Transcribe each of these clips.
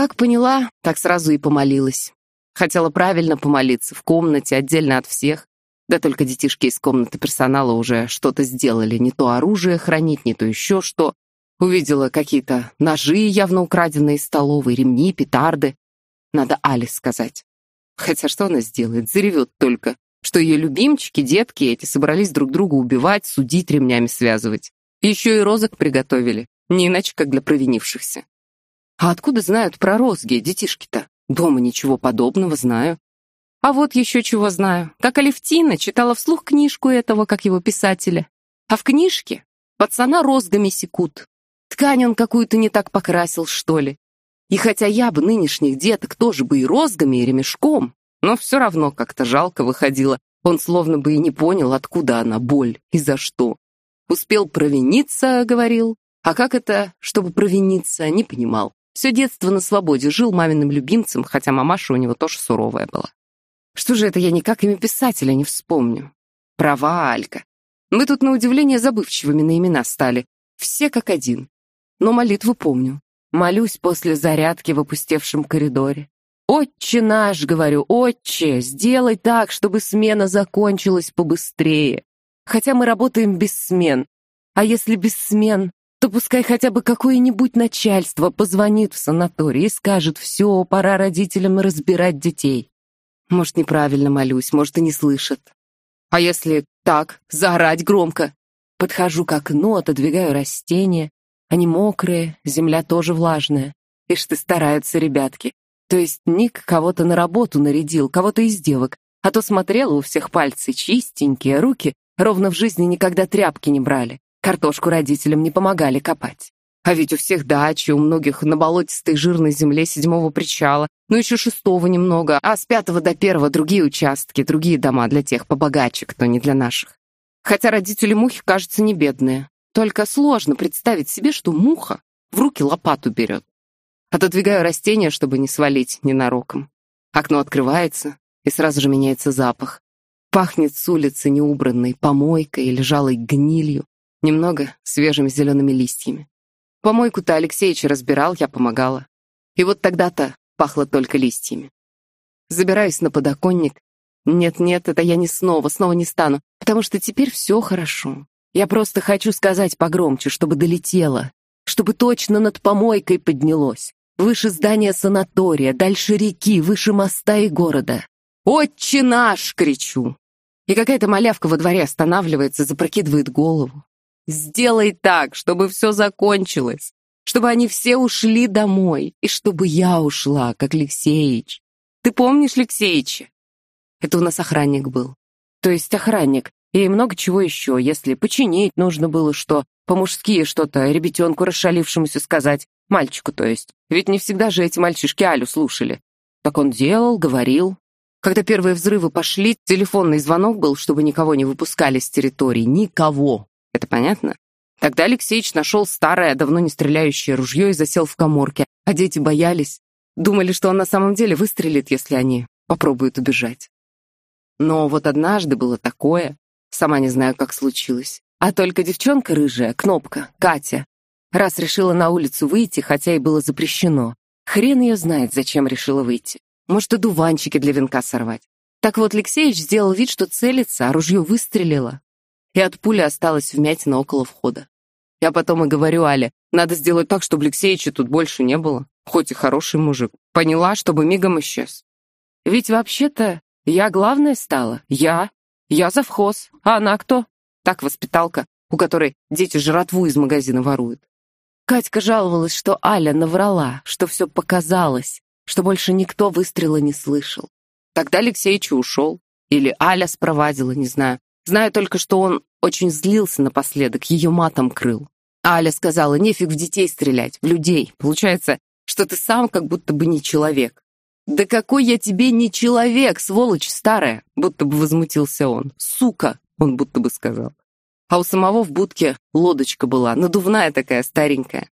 как поняла, так сразу и помолилась. Хотела правильно помолиться, в комнате, отдельно от всех. Да только детишки из комнаты персонала уже что-то сделали. Не то оружие хранить, не то еще что. Увидела какие-то ножи, явно украденные из столовой, ремни, петарды. Надо Алис сказать. Хотя что она сделает? Заревет только. Что ее любимчики, детки эти, собрались друг друга убивать, судить, ремнями связывать. Еще и розок приготовили. Не иначе, как для провинившихся. А откуда знают про розги детишки-то? Дома ничего подобного знаю. А вот еще чего знаю. как Алевтина читала вслух книжку этого, как его писателя. А в книжке пацана розгами секут. Ткань он какую-то не так покрасил, что ли. И хотя я бы нынешних деток тоже бы и розгами, и ремешком, но все равно как-то жалко выходило. Он словно бы и не понял, откуда она боль и за что. Успел провиниться, говорил. А как это, чтобы провиниться, не понимал. Все детство на свободе жил маминым любимцем, хотя мамаша у него тоже суровая была. Что же это я никак имя писателя не вспомню? Права, Алька. Мы тут, на удивление, забывчивыми на имена стали. Все как один. Но молитву помню. Молюсь после зарядки в опустевшем коридоре. «Отче наш», — говорю, — «отче, сделай так, чтобы смена закончилась побыстрее. Хотя мы работаем без смен. А если без смен, то пускай хотя бы какое-нибудь начальство позвонит в санаторий и скажет «Все, пора родителям разбирать детей». Может, неправильно молюсь, может, и не слышит. А если так, заорать громко? Подхожу к окну, отодвигаю растения. Они мокрые, земля тоже влажная. Ишь ты, стараются ребятки. То есть Ник кого-то на работу нарядил, кого-то из девок. А то смотрела у всех пальцы чистенькие, руки ровно в жизни никогда тряпки не брали. Картошку родителям не помогали копать. А ведь у всех дачи, у многих на болотистой жирной земле седьмого причала, ну еще шестого немного, а с пятого до первого другие участки, другие дома для тех побогаче, кто не для наших. Хотя родители мухи, кажется, не бедные. Только сложно представить себе, что муха в руки лопату берет. Отодвигаю растения, чтобы не свалить ненароком. Окно открывается, и сразу же меняется запах. Пахнет с улицы неубранной помойкой или жалой гнилью немного свежими зелеными листьями. Помойку-то Алексеевич разбирал, я помогала. И вот тогда-то пахло только листьями. Забираюсь на подоконник. Нет-нет, это я не снова, снова не стану, потому что теперь все хорошо. Я просто хочу сказать погромче, чтобы долетело, чтобы точно над помойкой поднялось. Выше здания санатория, дальше реки, выше моста и города. «Отче наш!» — кричу. И какая-то малявка во дворе останавливается, запрокидывает голову. Сделай так, чтобы все закончилось, чтобы они все ушли домой, и чтобы я ушла, как Алексеич. Ты помнишь Алексеича? Это у нас охранник был. То есть охранник, и много чего еще, если починить нужно было что, по-мужски что-то ребятенку расшалившемуся сказать, мальчику то есть. Ведь не всегда же эти мальчишки Алю слушали. Так он делал, говорил. Когда первые взрывы пошли, телефонный звонок был, чтобы никого не выпускали с территории. Никого. Это понятно? Тогда Алексеич нашел старое, давно не стреляющее ружье и засел в коморке, а дети боялись. Думали, что он на самом деле выстрелит, если они попробуют убежать. Но вот однажды было такое, сама не знаю, как случилось. А только девчонка рыжая, кнопка, Катя, раз решила на улицу выйти, хотя и было запрещено. Хрен ее знает, зачем решила выйти. Может, одуванчики для венка сорвать. Так вот, Алексеевич сделал вид, что целится, а ружье выстрелило и от пули осталась вмятина около входа. Я потом и говорю Але, надо сделать так, чтобы Алексеича тут больше не было, хоть и хороший мужик. Поняла, чтобы мигом исчез. Ведь вообще-то я главная стала, я, я завхоз, а она кто? Так воспиталка, у которой дети жратву из магазина воруют. Катька жаловалась, что Аля наврала, что все показалось, что больше никто выстрела не слышал. Тогда Алексеич ушел. Или Аля спровадила, не знаю. Знаю только, что он очень злился напоследок, ее матом крыл. Аля сказала, нефиг в детей стрелять, в людей. Получается, что ты сам как будто бы не человек. «Да какой я тебе не человек, сволочь старая!» Будто бы возмутился он. «Сука!» — он будто бы сказал. А у самого в будке лодочка была, надувная такая, старенькая.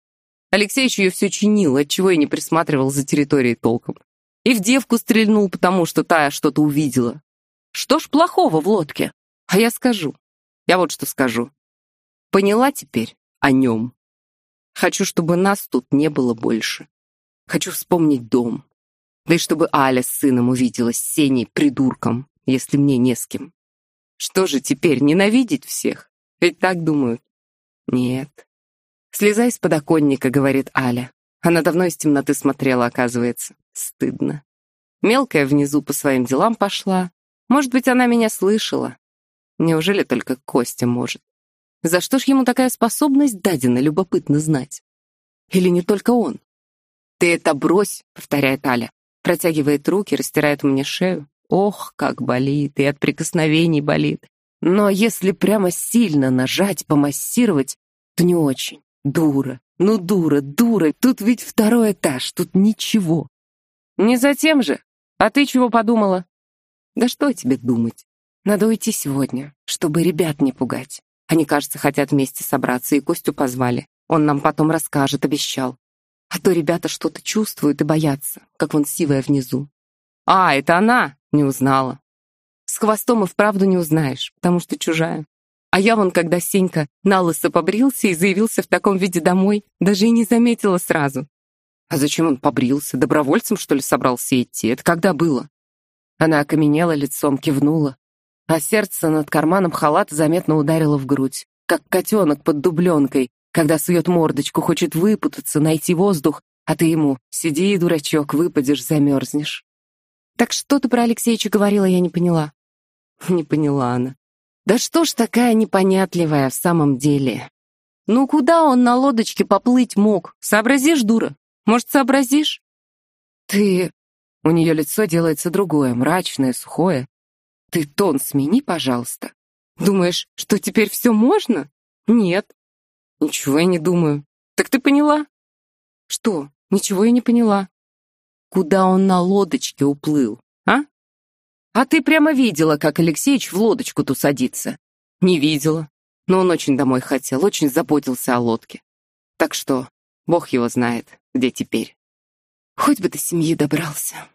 Алексеич ее все чинил, отчего и не присматривал за территорией толком. И в девку стрельнул, потому что та что-то увидела. Что ж плохого в лодке? А я скажу. Я вот что скажу. Поняла теперь о нем. Хочу, чтобы нас тут не было больше. Хочу вспомнить дом. Да и чтобы Аля с сыном увиделась с Сеней придурком, если мне не с кем. Что же теперь, ненавидеть всех? Ведь так думают. Нет. «Слезай с подоконника», — говорит Аля. Она давно из темноты смотрела, оказывается. Стыдно. Мелкая внизу по своим делам пошла. Может быть, она меня слышала. Неужели только Костя может? За что ж ему такая способность дадена, любопытно знать? Или не только он? «Ты это брось!» — повторяет Аля. Протягивает руки, растирает мне шею. Ох, как болит, и от прикосновений болит. Но если прямо сильно нажать, помассировать, то не очень. Дура. Ну, дура, дура. Тут ведь второй этаж, тут ничего. Не затем же. А ты чего подумала? Да что тебе думать? Надо уйти сегодня, чтобы ребят не пугать. Они, кажется, хотят вместе собраться, и Костю позвали. Он нам потом расскажет, обещал. А то ребята что-то чувствуют и боятся, как вон сивая внизу. «А, это она!» — не узнала. С хвостом и вправду не узнаешь, потому что чужая. А я вон, когда Сенька на лысо побрился и заявился в таком виде домой, даже и не заметила сразу. А зачем он побрился? Добровольцем, что ли, собрался идти? Это когда было? Она окаменела лицом, кивнула а сердце над карманом халат заметно ударило в грудь, как котенок под дубленкой, когда сует мордочку, хочет выпутаться, найти воздух, а ты ему «Сиди, дурачок, выпадешь, замерзнешь». «Так что ты про Алексеича говорила, я не поняла». «Не поняла она». «Да что ж такая непонятливая в самом деле?» «Ну куда он на лодочке поплыть мог? Сообразишь, дура? Может, сообразишь?» «Ты...» У нее лицо делается другое, мрачное, сухое, ты тон смени, пожалуйста. Думаешь, что теперь все можно? Нет. Ничего я не думаю. Так ты поняла? Что? Ничего я не поняла. Куда он на лодочке уплыл, а? А ты прямо видела, как Алексеич в лодочку-то садится? Не видела. Но он очень домой хотел, очень заботился о лодке. Так что, бог его знает, где теперь. Хоть бы до семьи добрался.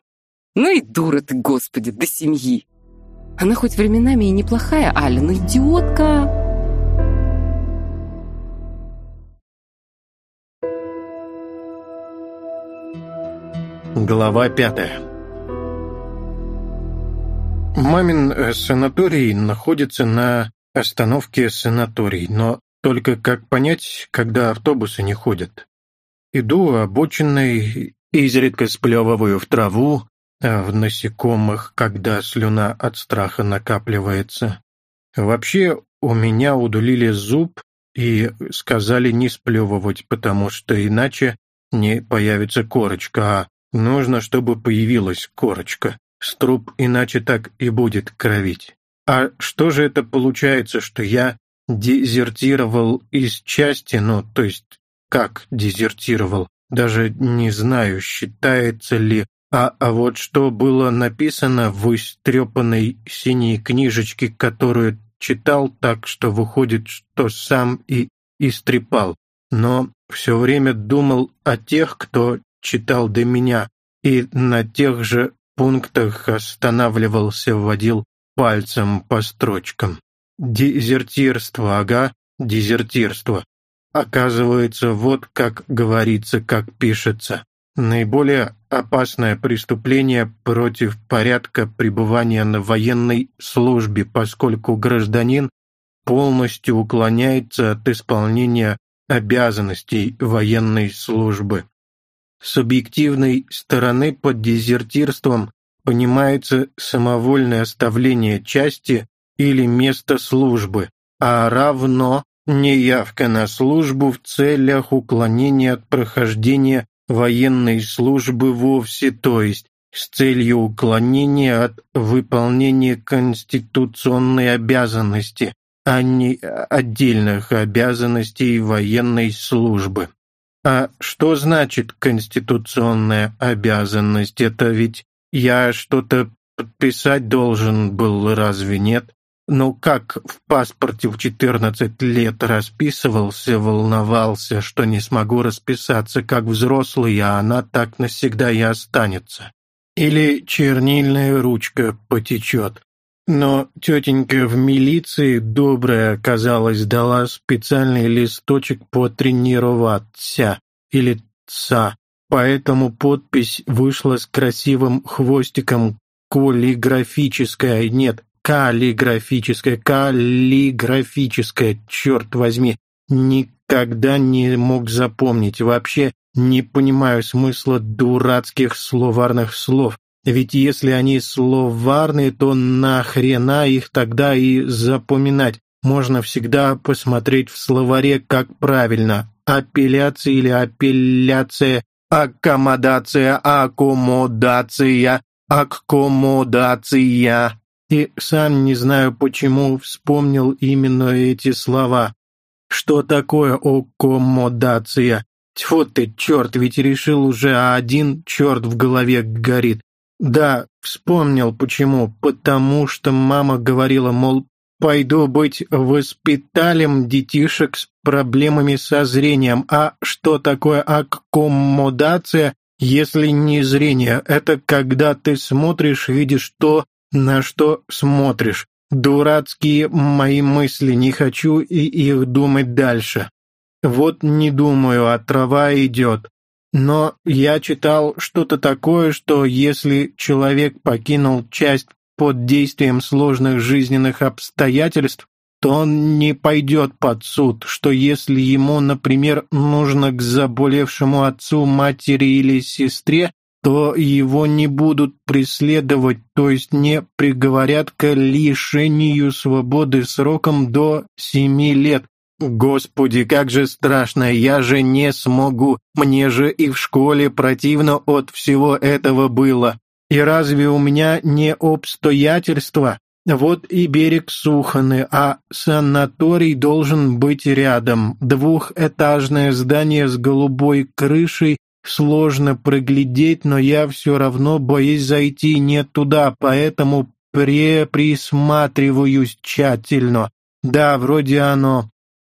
Ну и дура ты, господи, до семьи. Она хоть временами и неплохая, Ален, идиотка. Глава пятая Мамин э, санаторий находится на остановке санаторий, но только как понять, когда автобусы не ходят. Иду обочиной, изредка сплевываю в траву, в насекомых, когда слюна от страха накапливается. Вообще, у меня удулили зуб и сказали не сплевывать, потому что иначе не появится корочка, а нужно, чтобы появилась корочка. Струп иначе так и будет кровить. А что же это получается, что я дезертировал из части, ну, то есть как дезертировал? Даже не знаю, считается ли а, а вот что было написано в истрепанной синей книжечке, которую читал так, что выходит, что сам и истрепал, но все время думал о тех, кто читал до меня, и на тех же пунктах останавливался, вводил пальцем по строчкам. Дезертирство, ага, дезертирство. Оказывается, вот как говорится, как пишется. Наиболее опасное преступление против порядка пребывания на военной службе, поскольку гражданин полностью уклоняется от исполнения обязанностей военной службы. С объективной стороны под дезертирством понимается самовольное оставление части или места службы, а равно неявка на службу в целях уклонения от прохождения военной службы вовсе, то есть с целью уклонения от выполнения конституционной обязанности, а не отдельных обязанностей военной службы. А что значит конституционная обязанность? Это ведь я что-то подписать должен был, разве нет? Ну как в паспорте в четырнадцать лет расписывался, волновался, что не смогу расписаться как взрослый, а она так навсегда и останется. Или чернильная ручка потечет. Но тетенька в милиции добрая, казалось, дала специальный листочек потренироваться или ца, поэтому подпись вышла с красивым хвостиком каллиграфическая, нет, каллиграфическое, каллиграфическое, черт возьми, никогда не мог запомнить, вообще не понимаю смысла дурацких словарных слов, ведь если они словарные, то нахрена их тогда и запоминать? Можно всегда посмотреть в словаре, как правильно. Апелляция или апелляция, аккомодация, аккомодация, аккомодация. И сам не знаю почему вспомнил именно эти слова. Что такое аккомодация? Тьфу ты, черт, ведь решил уже, а один черт в голове горит. Да, вспомнил почему. Потому что мама говорила, мол, пойду быть воспиталем детишек с проблемами со зрением. А что такое аккомодация, если не зрение? Это когда ты смотришь, видишь то, на что смотришь. Дурацкие мои мысли, не хочу и их думать дальше. Вот не думаю, а трава идет. Но я читал что-то такое, что если человек покинул часть под действием сложных жизненных обстоятельств, то он не пойдет под суд, что если ему, например, нужно к заболевшему отцу, матери или сестре, то его не будут преследовать, то есть не приговорят к лишению свободы сроком до семи лет. Господи, как же страшно, я же не смогу, мне же и в школе противно от всего этого было. И разве у меня не обстоятельства? Вот и берег Суханы, а санаторий должен быть рядом. Двухэтажное здание с голубой крышей сложно проглядеть, но я все равно боюсь зайти не туда, поэтому преприсматриваюсь тщательно. Да, вроде оно.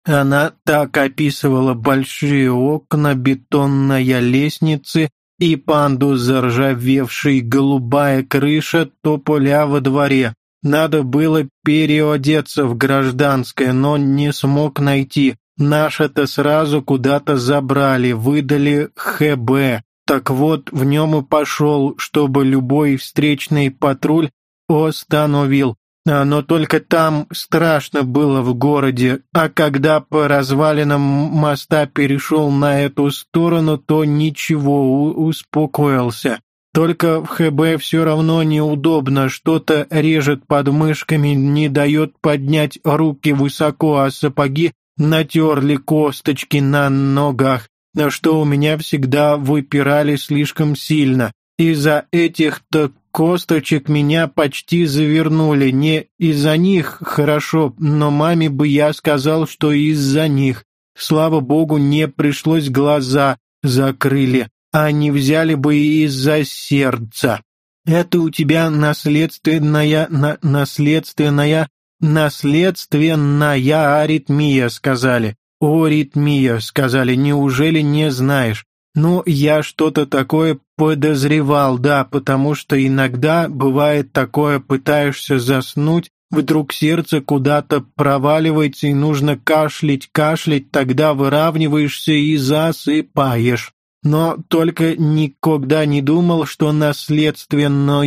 Она так описывала большие окна, бетонная лестница и панду заржавевшей голубая крыша, то поля во дворе. Надо было переодеться в гражданское, но не смог найти. Наши-то сразу куда-то забрали, выдали ХБ. Так вот, в нем и пошел, чтобы любой встречный патруль остановил. Но только там страшно было в городе, а когда по развалинам моста перешел на эту сторону, то ничего, успокоился. Только в ХБ все равно неудобно, что-то режет под мышками, не дает поднять руки высоко, а сапоги натерли косточки на ногах, на что у меня всегда выпирали слишком сильно. Из-за этих-то косточек меня почти завернули. Не из-за них, хорошо, но маме бы я сказал, что из-за них. Слава богу, не пришлось глаза закрыли, а не взяли бы из-за сердца. Это у тебя наследственная, на, наследственная наследственно аритмия, сказали. Оритмия, сказали. Неужели не знаешь? Ну, я что-то такое подозревал, да, потому что иногда бывает такое, пытаешься заснуть, вдруг сердце куда-то проваливается и нужно кашлять, кашлять, тогда выравниваешься и засыпаешь. Но только никогда не думал, что наследственное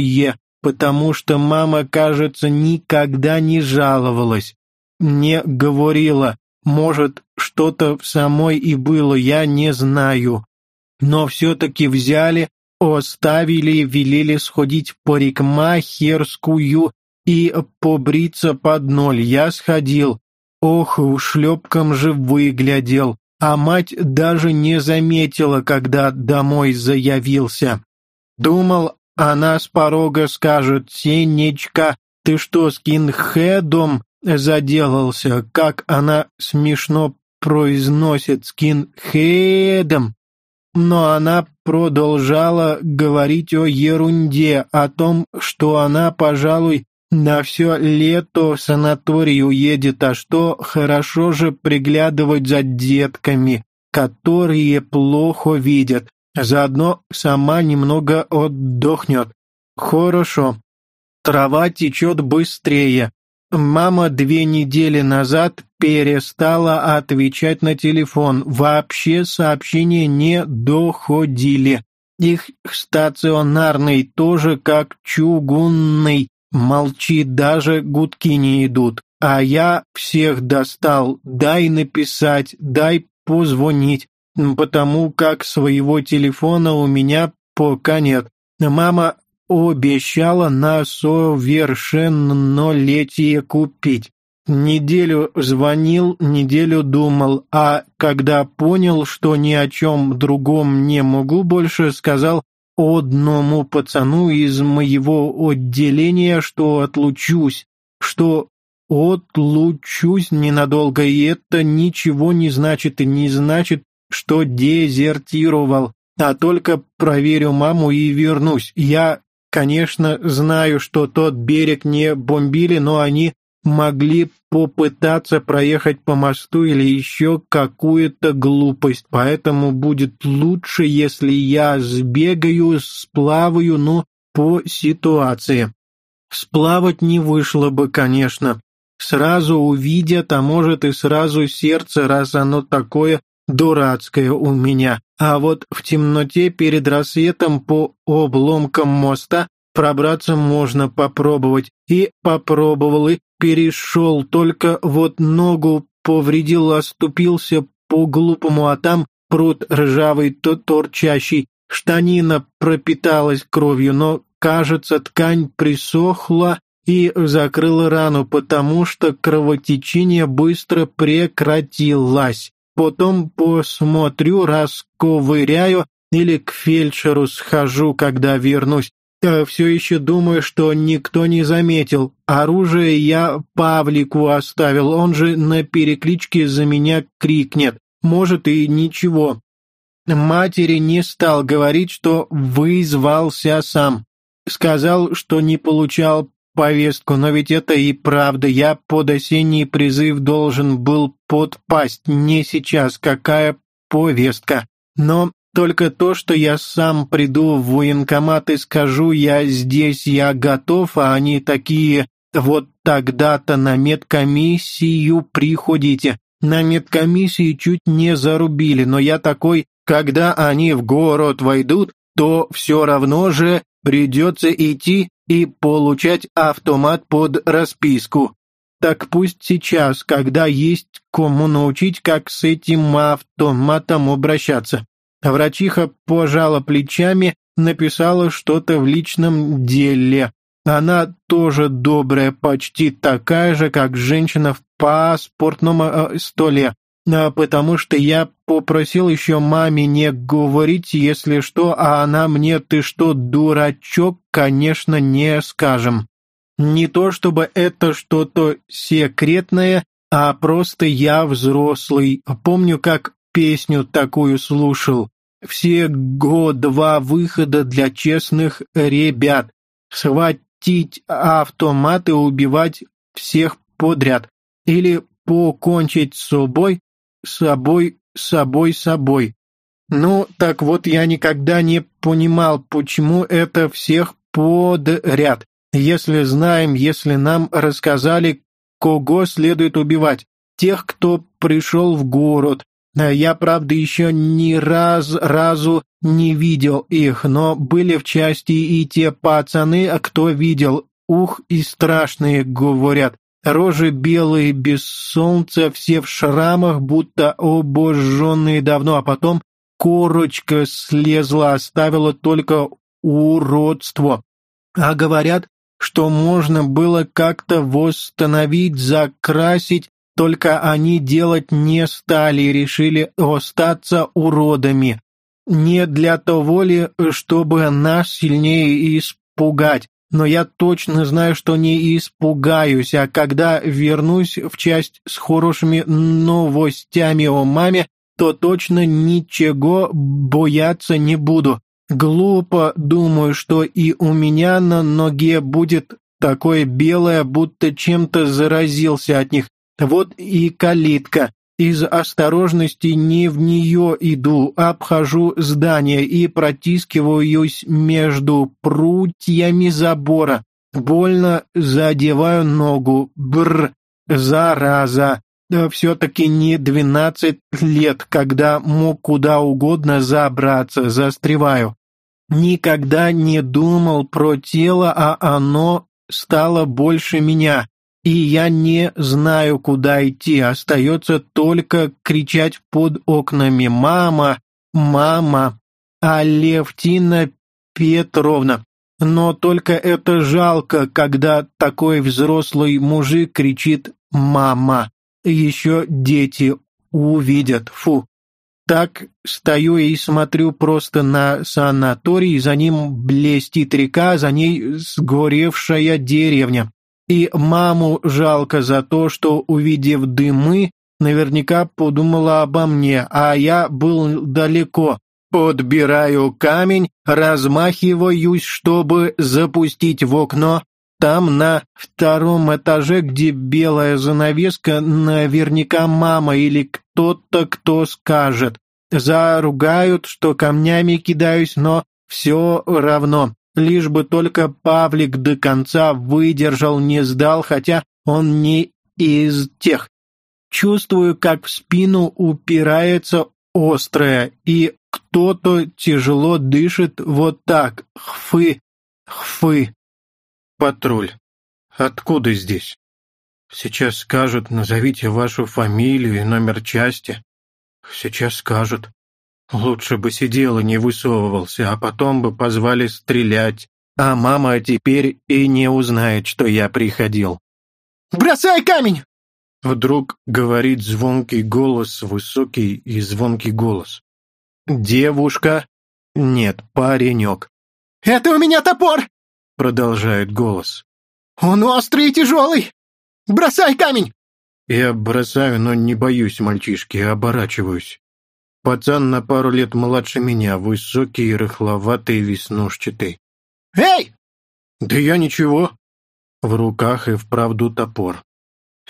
потому что мама, кажется, никогда не жаловалась. Мне говорила, может, что-то в самой и было, я не знаю. Но все-таки взяли, оставили, и велели сходить в парикмахерскую и побриться под ноль. Я сходил. Ох, ушлепком же выглядел. А мать даже не заметила, когда домой заявился. Думал, она с порога скажет «Сенечка, ты что, скинхедом заделался?» Как она смешно произносит «скинхедом». Но она продолжала говорить о ерунде, о том, что она, пожалуй, на все лето в санаторий уедет, а что хорошо же приглядывать за детками, которые плохо видят. Заодно сама немного отдохнет. Хорошо. Трава течет быстрее. Мама две недели назад перестала отвечать на телефон. Вообще сообщения не доходили. Их стационарный тоже как чугунный. Молчит, даже гудки не идут. А я всех достал. Дай написать, дай позвонить потому как своего телефона у меня пока нет. Мама обещала на совершеннолетие купить. Неделю звонил, неделю думал, а когда понял, что ни о чем другом не могу больше, сказал одному пацану из моего отделения, что отлучусь, что отлучусь ненадолго, и это ничего не значит, и не значит что дезертировал, а только проверю маму и вернусь. Я, конечно, знаю, что тот берег не бомбили, но они могли попытаться проехать по мосту или еще какую-то глупость, поэтому будет лучше, если я сбегаю, сплаваю, но по ситуации. Сплавать не вышло бы, конечно. Сразу увидят, а может и сразу сердце, раз оно такое Дурацкое у меня. А вот в темноте перед рассветом по обломкам моста пробраться можно попробовать. И попробовал, и перешел, только вот ногу повредил, оступился по-глупому, а там пруд ржавый, то торчащий. Штанина пропиталась кровью, но, кажется, ткань присохла и закрыла рану, потому что кровотечение быстро прекратилось. Потом посмотрю, расковыряю или к фельдшеру схожу, когда вернусь. Э, Все еще думаю, что никто не заметил. Оружие я Павлику оставил, он же на перекличке за меня крикнет. Может и ничего. Матери не стал говорить, что вызвался сам. Сказал, что не получал повестку, но ведь это и правда. Я под осенний призыв должен был подпасть. Не сейчас. Какая повестка? Но только то, что я сам приду в военкомат и скажу, я здесь, я готов, а они такие, вот тогда-то на медкомиссию приходите. На медкомиссии чуть не зарубили, но я такой, когда они в город войдут, то все равно же придется идти и получать автомат под расписку. Так пусть сейчас, когда есть кому научить, как с этим автоматом обращаться. Врачиха пожала плечами, написала что-то в личном деле. Она тоже добрая, почти такая же, как женщина в паспортном столе потому что я попросил еще маме не говорить, если что, а она мне «ты что, дурачок?» конечно не скажем. Не то чтобы это что-то секретное, а просто я взрослый. Помню, как песню такую слушал. Все год-два выхода для честных ребят. Схватить автоматы и убивать всех подряд. Или покончить с собой, собой, собой, собой. Ну, так вот я никогда не понимал, почему это всех подряд. Если знаем, если нам рассказали, кого следует убивать, тех, кто пришел в город. Я, правда, еще ни раз разу не видел их, но были в части и те пацаны, кто видел. Ух, и страшные, говорят. Рожи белые, без солнца, все в шрамах, будто обожженные давно, а потом корочка слезла, оставила только уродство. А говорят, что можно было как-то восстановить, закрасить, только они делать не стали, и решили остаться уродами. Не для того ли, чтобы нас сильнее испугать, но я точно знаю, что не испугаюсь, а когда вернусь в часть с хорошими новостями о маме, то точно ничего бояться не буду. Глупо думаю, что и у меня на ноге будет такое белое, будто чем-то заразился от них. Вот и калитка. Из осторожности не в нее иду, обхожу здание и протискиваюсь между прутьями забора. Больно задеваю ногу. Бр, зараза. Да Все-таки не двенадцать лет, когда мог куда угодно забраться, застреваю. Никогда не думал про тело, а оно стало больше меня и я не знаю, куда идти. Остается только кричать под окнами «Мама! Мама!» Алевтина Петровна. Но только это жалко, когда такой взрослый мужик кричит «Мама!» Еще дети увидят. Фу! Так стою и смотрю просто на санаторий, за ним блестит река, за ней сгоревшая деревня. И маму жалко за то, что, увидев дымы, наверняка подумала обо мне, а я был далеко. Подбираю камень, размахиваюсь, чтобы запустить в окно. Там на втором этаже, где белая занавеска, наверняка мама или кто-то, кто скажет. Заругают, что камнями кидаюсь, но все равно лишь бы только Павлик до конца выдержал, не сдал, хотя он не из тех. Чувствую, как в спину упирается острое, и кто-то тяжело дышит вот так. Хфы, хфы. Патруль. Откуда здесь? Сейчас скажут, назовите вашу фамилию и номер части. Сейчас скажут. Лучше бы сидел и не высовывался, а потом бы позвали стрелять. А мама теперь и не узнает, что я приходил. «Бросай камень!» Вдруг говорит звонкий голос, высокий и звонкий голос. «Девушка?» «Нет, паренек». «Это у меня топор!» Продолжает голос. «Он острый и тяжелый! Бросай камень!» Я бросаю, но не боюсь мальчишки, оборачиваюсь. Пацан на пару лет младше меня, высокий, рыхловатый, веснушчатый. «Эй!» «Да я ничего!» В руках и вправду топор.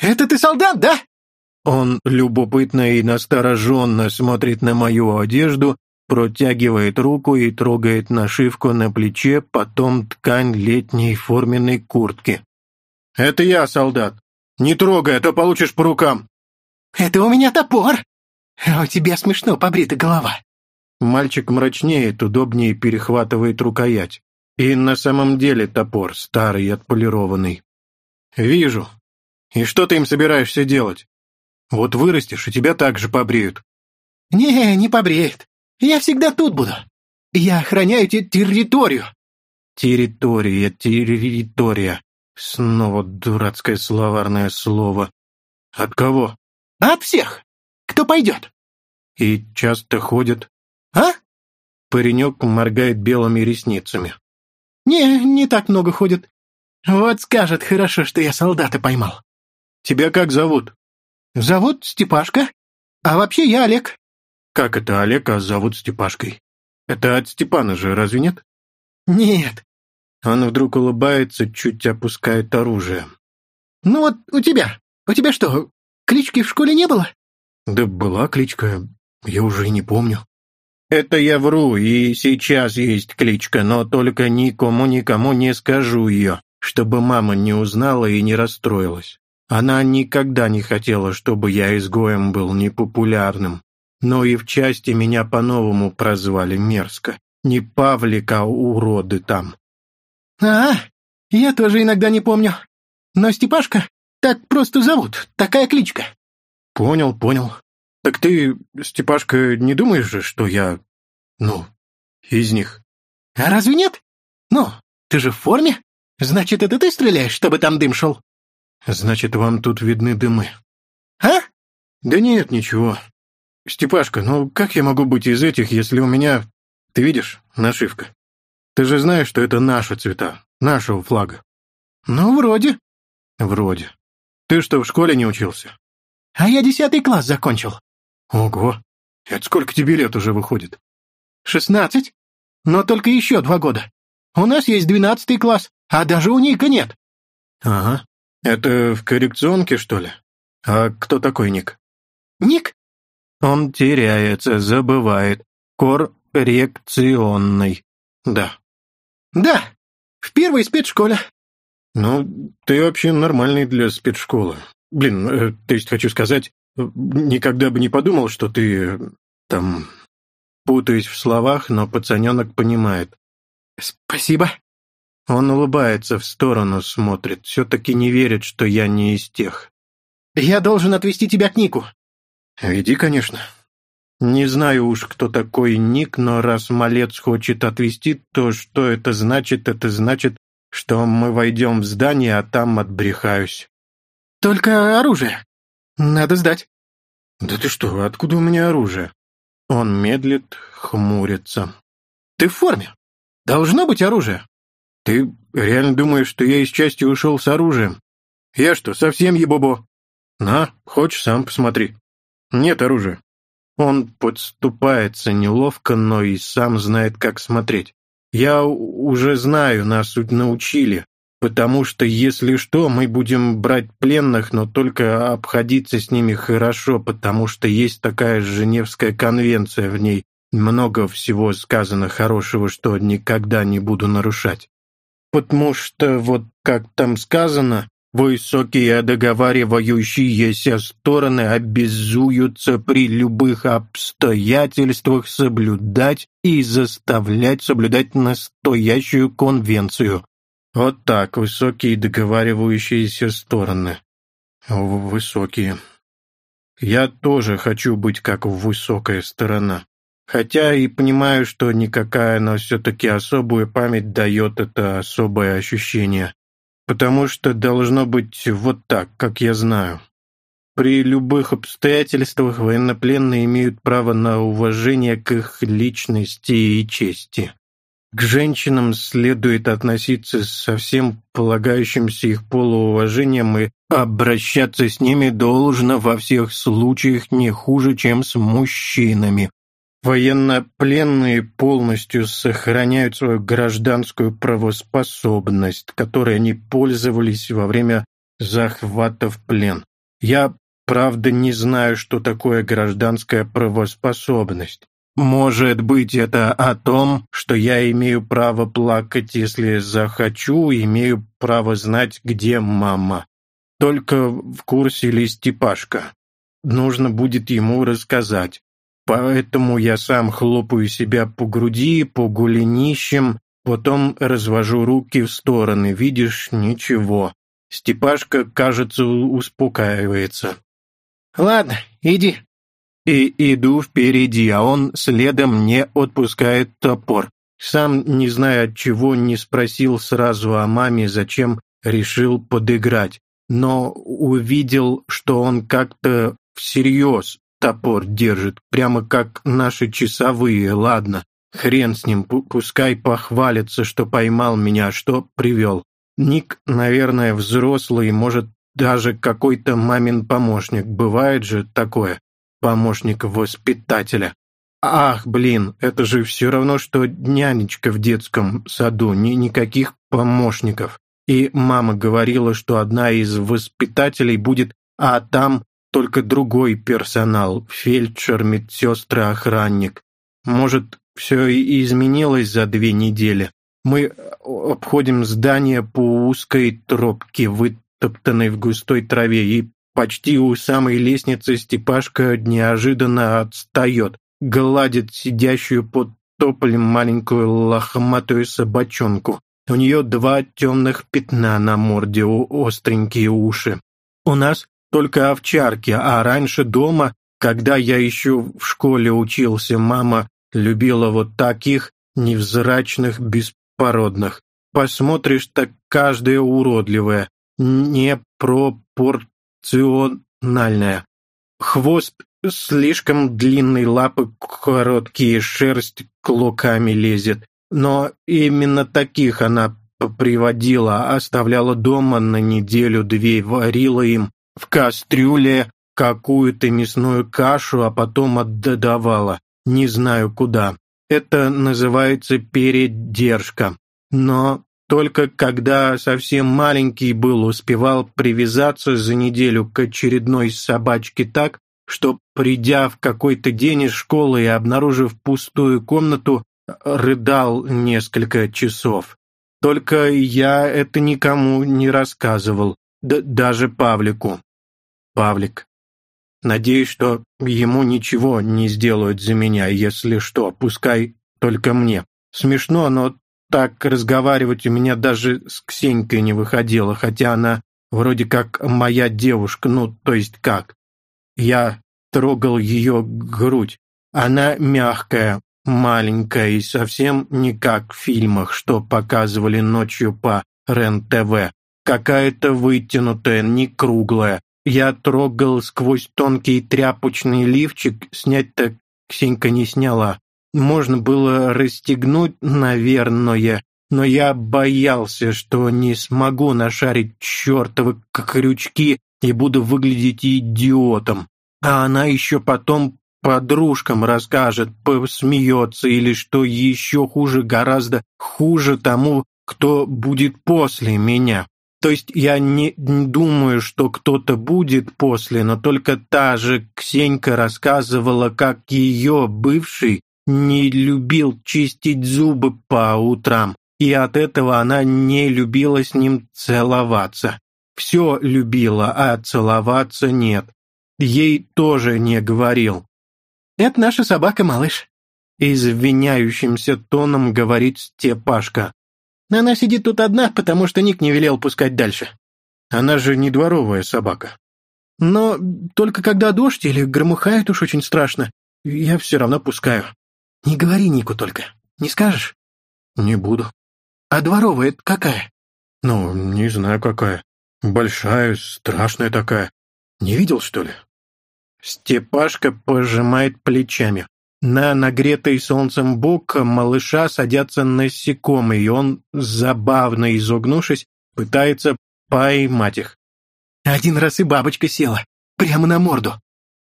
«Это ты солдат, да?» Он любопытно и настороженно смотрит на мою одежду, протягивает руку и трогает нашивку на плече, потом ткань летней форменной куртки. «Это я, солдат! Не трогай, а то получишь по рукам!» «Это у меня топор!» «А у тебя смешно побрита голова!» Мальчик мрачнеет, удобнее перехватывает рукоять. И на самом деле топор, старый, отполированный. «Вижу. И что ты им собираешься делать? Вот вырастешь, и тебя также побреют». «Не, не побреют. Я всегда тут буду. Я охраняю те территорию». «Территория, территория». Снова дурацкое словарное слово. «От кого?» «От всех кто пойдет?» «И часто ходят, «А?» Паренек моргает белыми ресницами. «Не, не так много ходит. Вот скажет, хорошо, что я солдата поймал». «Тебя как зовут?» «Зовут Степашка. А вообще я Олег». «Как это Олег, а зовут Степашкой?» «Это от Степана же, разве нет?» «Нет». Он вдруг улыбается, чуть опускает оружие. «Ну вот у тебя. У тебя что, клички в школе не было?» Да была кличка, я уже и не помню. Это я вру, и сейчас есть кличка, но только никому-никому не скажу ее, чтобы мама не узнала и не расстроилась. Она никогда не хотела, чтобы я изгоем был непопулярным. Но и в части меня по-новому прозвали мерзко. Не Павлик, а уроды там. А, я тоже иногда не помню. Но Степашка так просто зовут, такая кличка понял понял. Так ты степашка не думаешь же что я ну из них? А разве нет? Ну ты же в форме. Значит это ты стреляешь чтобы там дым шел? Значит вам тут видны дымы. А? Да нет ничего. Степашка ну как я могу быть из этих если у меня ты видишь нашивка? Ты же знаешь что это наши цвета нашего флага. Ну вроде. Вроде. Ты что в школе не учился? А я десятый класс закончил. Ого, это сколько тебе лет уже выходит? Шестнадцать. Но только еще два года. У нас есть двенадцатый класс, а даже у Ника нет. Ага. Это в коррекционке, что ли? А кто такой Ник? Ник? Он теряется, забывает. Коррекционный. Да. Да, в первой спецшколе. Ну, ты вообще нормальный для спецшколы. Блин, э, то есть хочу сказать, никогда бы не подумал, что ты э, там путаюсь в словах, но пацаненок понимает. Спасибо. Он улыбается, в сторону смотрит, все-таки не верит, что я не из тех. Я должен отвезти тебя к Нику. Иди, конечно. Не знаю уж, кто такой Ник, но раз малец хочет отвезти, то что это значит? Это значит, что мы войдем в здание, а там отбрехаюсь. Только оружие. Надо сдать. Да ты что, откуда у меня оружие? Он медлит, хмурится. Ты в форме. Должно быть оружие. Ты реально думаешь, что я из части ушел с оружием? Я что, совсем ебобо? На, хочешь, сам посмотри. Нет оружия. Он подступается неловко, но и сам знает, как смотреть. Я уже знаю, нас суть научили потому что если что, мы будем брать пленных, но только обходиться с ними хорошо, потому что есть такая Женевская конвенция в ней. Много всего сказано хорошего, что никогда не буду нарушать. Потому что, вот как там сказано, высокие договаривающиеся стороны обязуются при любых обстоятельствах соблюдать и заставлять соблюдать настоящую конвенцию. Вот так, высокие договаривающиеся стороны. Высокие. Я тоже хочу быть как высокая сторона. Хотя и понимаю, что никакая, но все-таки особую память дает это особое ощущение. Потому что должно быть вот так, как я знаю. При любых обстоятельствах военнопленные имеют право на уважение к их личности и чести к женщинам следует относиться со всем полагающимся их полу уважением и обращаться с ними должно во всех случаях не хуже, чем с мужчинами. Военнопленные полностью сохраняют свою гражданскую правоспособность, которой они пользовались во время захвата в плен. Я, правда, не знаю, что такое гражданская правоспособность. Может быть, это о том, что я имею право плакать, если захочу, имею право знать, где мама. Только в курсе ли Степашка. Нужно будет ему рассказать. Поэтому я сам хлопаю себя по груди, по голенищам, потом развожу руки в стороны. Видишь, ничего. Степашка, кажется, успокаивается. «Ладно, иди», и иду впереди, а он следом не отпускает топор. Сам, не зная от чего, не спросил сразу о маме, зачем решил подыграть, но увидел, что он как-то всерьез топор держит, прямо как наши часовые, ладно. Хрен с ним, пускай похвалится, что поймал меня, что привел. Ник, наверное, взрослый, может, даже какой-то мамин помощник. Бывает же такое помощника воспитателя. Ах, блин, это же все равно, что нянечка в детском саду, ни никаких помощников. И мама говорила, что одна из воспитателей будет, а там только другой персонал, фельдшер, медсестры, охранник. Может, все и изменилось за две недели. Мы обходим здание по узкой тропке, вытоптанной в густой траве, и Почти у самой лестницы Степашка неожиданно отстает, гладит сидящую под тополем маленькую лохматую собачонку. У нее два темных пятна на морде, остренькие уши. У нас только овчарки, а раньше дома, когда я еще в школе учился, мама любила вот таких невзрачных, беспородных. Посмотришь, так каждая уродливая, непропорциональная рациональное. Хвост слишком длинный, лапы короткие, шерсть клоками лезет. Но именно таких она приводила, оставляла дома на неделю-две, варила им в кастрюле какую-то мясную кашу, а потом отдавала, не знаю куда. Это называется передержка. Но только когда совсем маленький был, успевал привязаться за неделю к очередной собачке так, что, придя в какой-то день из школы и обнаружив пустую комнату, рыдал несколько часов. Только я это никому не рассказывал, да даже Павлику. Павлик. Надеюсь, что ему ничего не сделают за меня, если что, пускай только мне. Смешно, но так разговаривать у меня даже с Ксенькой не выходило, хотя она вроде как моя девушка, ну, то есть как. Я трогал ее грудь. Она мягкая, маленькая и совсем не как в фильмах, что показывали ночью по РЕН-ТВ. Какая-то вытянутая, не круглая. Я трогал сквозь тонкий тряпочный лифчик, снять-то Ксенька не сняла. Можно было расстегнуть, наверное, но я боялся, что не смогу нашарить чертовы крючки и буду выглядеть идиотом. А она еще потом подружкам расскажет, посмеется или, что еще хуже, гораздо хуже тому, кто будет после меня. То есть я не, думаю, что кто-то будет после, но только та же Ксенька рассказывала, как ее бывший не любил чистить зубы по утрам, и от этого она не любила с ним целоваться. Все любила, а целоваться нет. Ей тоже не говорил. «Это наша собака, малыш», — извиняющимся тоном говорит Степашка. «Она сидит тут одна, потому что Ник не велел пускать дальше». «Она же не дворовая собака». «Но только когда дождь или громыхает уж очень страшно, я все равно пускаю». Не говори Нику только. Не скажешь? Не буду. А дворовая какая? Ну, не знаю какая. Большая, страшная такая. Не видел, что ли? Степашка пожимает плечами. На нагретый солнцем бок малыша садятся насекомые, и он, забавно изогнувшись, пытается поймать их. Один раз и бабочка села, прямо на морду.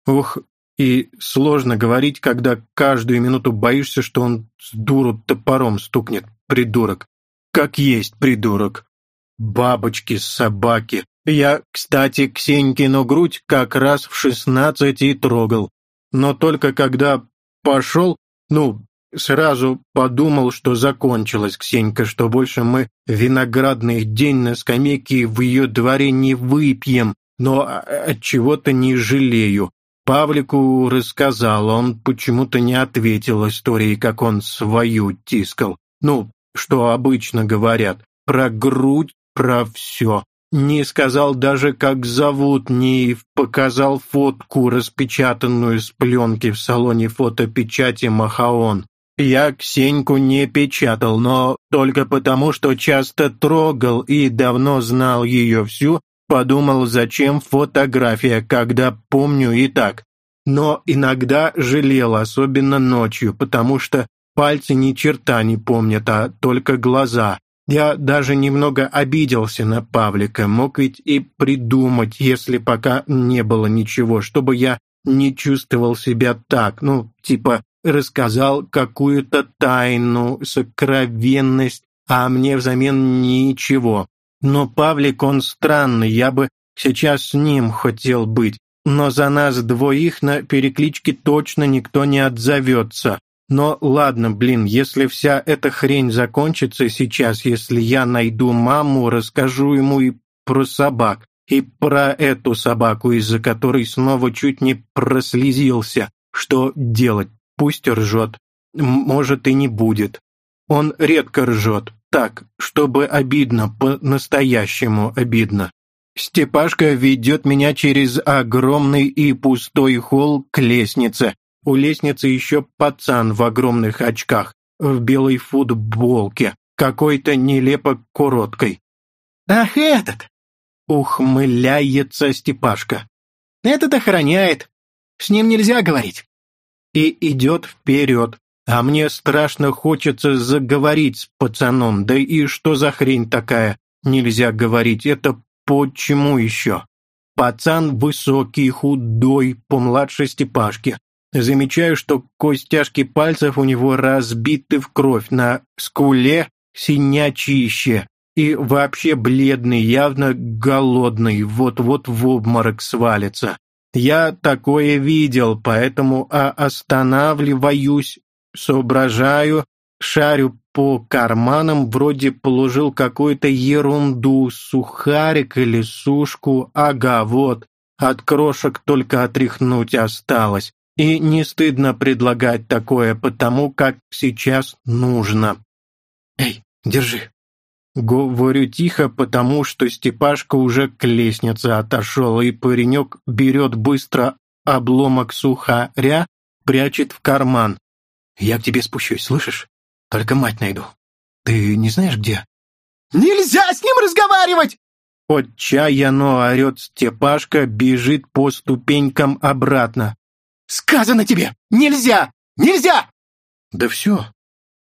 Ух, и сложно говорить, когда каждую минуту боишься, что он с дуру топором стукнет, придурок. Как есть придурок. Бабочки, собаки. Я, кстати, Ксенькину грудь как раз в шестнадцать и трогал. Но только когда пошел, ну, сразу подумал, что закончилось, Ксенька, что больше мы виноградный день на скамейке в ее дворе не выпьем, но а, а, от чего то не жалею. Павлику рассказал, он почему-то не ответил истории, как он свою тискал. Ну, что обычно говорят, про грудь, про все. Не сказал даже, как зовут не показал фотку, распечатанную с пленки в салоне фотопечати «Махаон». Я Ксеньку не печатал, но только потому, что часто трогал и давно знал ее всю, подумал зачем фотография, когда помню и так. Но иногда жалел, особенно ночью, потому что пальцы ни черта не помнят, а только глаза. Я даже немного обиделся на Павлика, мог ведь и придумать, если пока не было ничего, чтобы я не чувствовал себя так, ну, типа рассказал какую-то тайну, сокровенность, а мне взамен ничего. Но Павлик он странный, я бы сейчас с ним хотел быть. Но за нас двоих на перекличке точно никто не отзовется. Но ладно, блин, если вся эта хрень закончится сейчас, если я найду маму, расскажу ему и про собак, и про эту собаку, из-за которой снова чуть не прослезился. Что делать? Пусть ржет. Может и не будет. Он редко ржет, так, чтобы обидно, по-настоящему обидно. Степашка ведет меня через огромный и пустой холл к лестнице. У лестницы еще пацан в огромных очках, в белой футболке, какой-то нелепо короткой. «Ах, этот!» — ухмыляется Степашка. «Этот охраняет. С ним нельзя говорить». И идет вперед, а мне страшно хочется заговорить с пацаном, да и что за хрень такая? Нельзя говорить, это почему еще? Пацан высокий, худой, помладше Степашки. Замечаю, что костяшки пальцев у него разбиты в кровь, на скуле синячище и вообще бледный, явно голодный, вот-вот в обморок свалится. Я такое видел, поэтому а останавливаюсь Соображаю, шарю по карманам, вроде положил какую-то ерунду, сухарик или сушку, ага, вот, от крошек только отряхнуть осталось. И не стыдно предлагать такое, потому как сейчас нужно. «Эй, держи!» Говорю тихо, потому что Степашка уже к лестнице отошел, и паренек берет быстро обломок сухаря, прячет в карман. Я к тебе спущусь, слышишь? Только мать найду. Ты не знаешь, где?» «Нельзя с ним разговаривать!» Отчаяно орет Степашка, бежит по ступенькам обратно. «Сказано тебе! Нельзя! Нельзя!» «Да все!»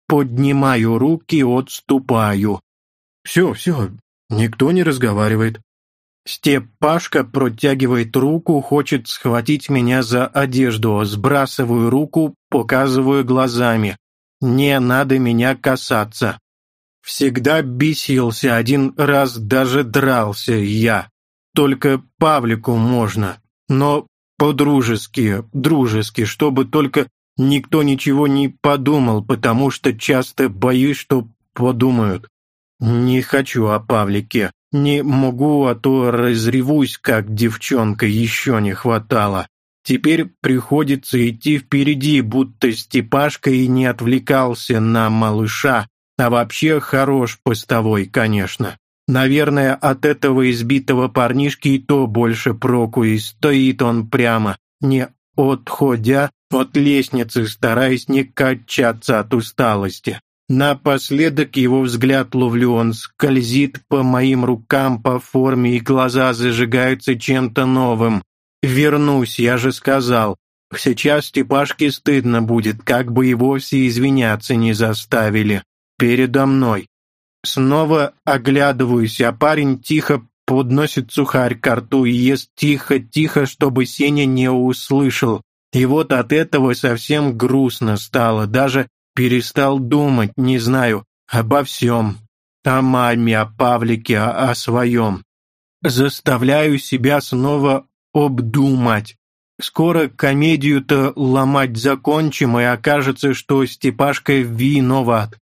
Поднимаю руки, отступаю. «Все, все, никто не разговаривает. Степашка протягивает руку, хочет схватить меня за одежду, сбрасываю руку, показываю глазами. Не надо меня касаться. Всегда бесился, один раз даже дрался я. Только Павлику можно, но по-дружески, дружески, чтобы только никто ничего не подумал, потому что часто боюсь, что подумают. Не хочу о Павлике. Не могу, а то разревусь, как девчонка, еще не хватало. Теперь приходится идти впереди, будто Степашка и не отвлекался на малыша, а вообще хорош постовой, конечно. Наверное, от этого избитого парнишки и то больше проку, и стоит он прямо, не отходя от лестницы, стараясь не качаться от усталости. Напоследок его взгляд ловлю он скользит по моим рукам, по форме, и глаза зажигаются чем-то новым. «Вернусь, я же сказал. Сейчас Степашке стыдно будет, как бы его все извиняться не заставили. Передо мной». Снова оглядываюсь, а парень тихо подносит сухарь ко рту и ест тихо-тихо, чтобы Сеня не услышал. И вот от этого совсем грустно стало, даже перестал думать, не знаю, обо всем. о маме, о Павлике, о своем. Заставляю себя снова обдумать. Скоро комедию-то ломать закончим, и окажется, что Степашка виноват.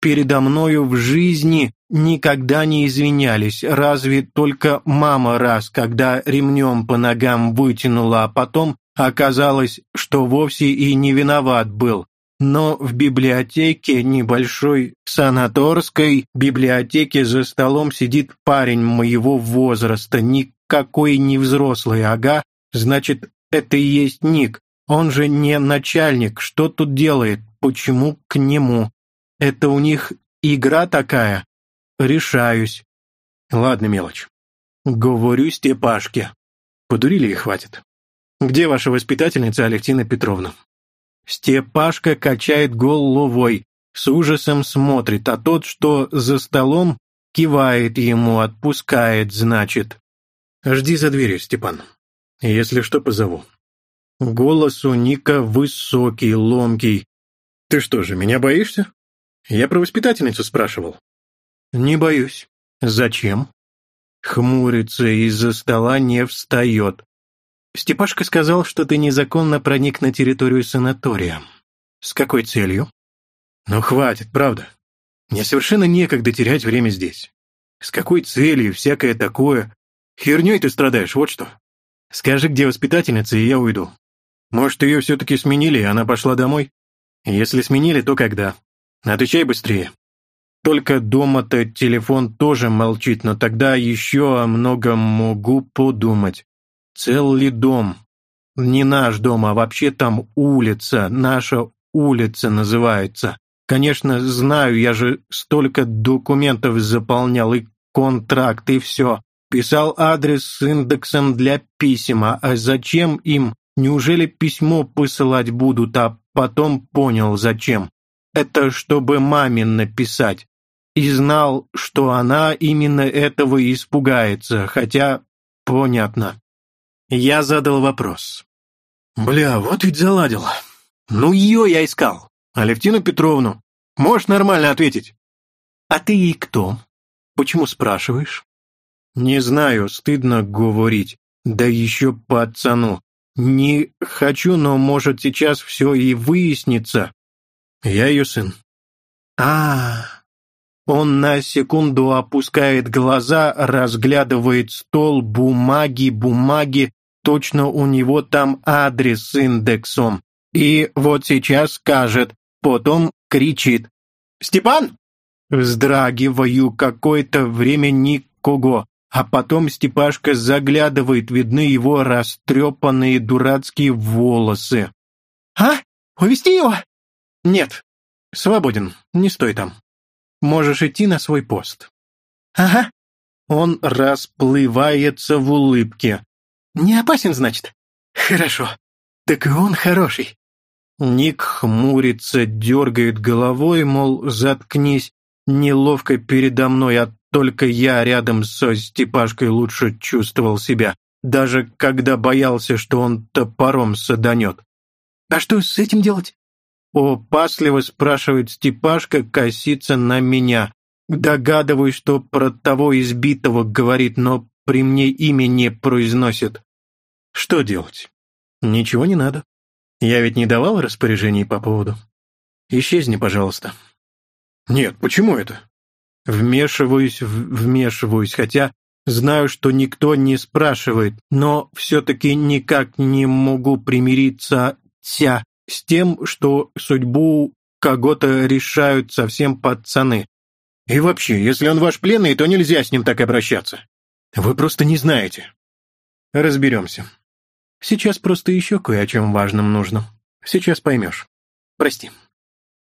Передо мною в жизни никогда не извинялись, разве только мама раз, когда ремнем по ногам вытянула, а потом оказалось, что вовсе и не виноват был но в библиотеке небольшой санаторской библиотеке за столом сидит парень моего возраста, никакой не взрослый, ага, значит, это и есть Ник, он же не начальник, что тут делает, почему к нему? Это у них игра такая? Решаюсь. Ладно, мелочь. Говорю Степашке. Подурили и хватит. Где ваша воспитательница Алевтина Петровна? Степашка качает головой, с ужасом смотрит, а тот, что за столом, кивает ему, отпускает, значит. «Жди за дверью, Степан. Если что, позову». Голос у Ника высокий, ломкий. «Ты что же, меня боишься? Я про воспитательницу спрашивал». «Не боюсь». «Зачем?» Хмурится, и за стола не встает. Степашка сказал, что ты незаконно проник на территорию санатория. С какой целью? Ну, хватит, правда. Мне совершенно некогда терять время здесь. С какой целью, всякое такое. хернёй ты страдаешь, вот что. Скажи, где воспитательница, и я уйду. Может, её все-таки сменили, и она пошла домой? Если сменили, то когда? Отвечай быстрее. Только дома-то телефон тоже молчит, но тогда ещё о многом могу подумать. Целый дом. Не наш дом, а вообще там улица, наша улица называется. Конечно, знаю, я же столько документов заполнял и контракт, и все. Писал адрес с индексом для письма. А зачем им? Неужели письмо посылать будут, а потом понял, зачем? Это чтобы маме написать. И знал, что она именно этого испугается, хотя понятно. Я задал вопрос. «Бля, вот ведь заладил. Ну, ее я искал. Алевтину Петровну. Можешь нормально ответить?» «А ты ей кто? Почему спрашиваешь?» «Не знаю, стыдно говорить. Да еще пацану. Не хочу, но, может, сейчас все и выяснится. Я ее сын». А, -а, а Он на секунду опускает глаза, разглядывает стол, бумаги, бумаги, точно у него там адрес с индексом. И вот сейчас скажет, потом кричит. «Степан!» Вздрагиваю какое-то время никого, а потом Степашка заглядывает, видны его растрепанные дурацкие волосы. «А? Увести его?» «Нет. Свободен. Не стой там. Можешь идти на свой пост». «Ага». Он расплывается в улыбке. Не опасен, значит? Хорошо. Так и он хороший. Ник хмурится, дергает головой, мол, заткнись, неловко передо мной, а только я рядом со Степашкой лучше чувствовал себя, даже когда боялся, что он топором саданет. «А что с этим делать?» Опасливо спрашивает Степашка, косится на меня. Догадываюсь, что про того избитого говорит, но при мне имя не произносит. Что делать? Ничего не надо. Я ведь не давал распоряжений по поводу. Исчезни, пожалуйста. Нет, почему это? Вмешиваюсь, вмешиваюсь, хотя знаю, что никто не спрашивает, но все-таки никак не могу примириться тя с тем, что судьбу кого-то решают совсем пацаны. И вообще, если он ваш пленный, то нельзя с ним так обращаться. Вы просто не знаете. Разберемся. Сейчас просто еще кое о чем важном нужно. Сейчас поймешь. Прости.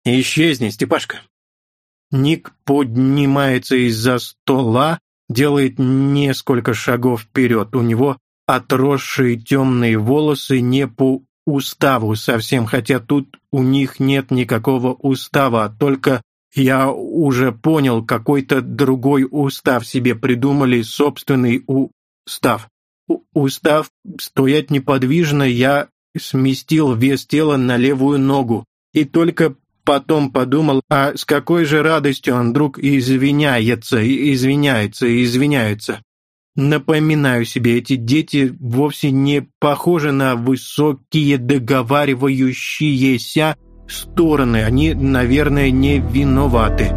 Исчезни, Степашка. Ник поднимается из-за стола, делает несколько шагов вперед. У него отросшие темные волосы не по уставу совсем, хотя тут у них нет никакого устава, а только я уже понял, какой-то другой устав себе придумали, собственный устав. Устав стоять неподвижно, я сместил вес тела на левую ногу и только потом подумал, а с какой же радостью он вдруг извиняется, извиняется, извиняется. Напоминаю себе, эти дети вовсе не похожи на высокие договаривающиеся стороны, они, наверное, не виноваты.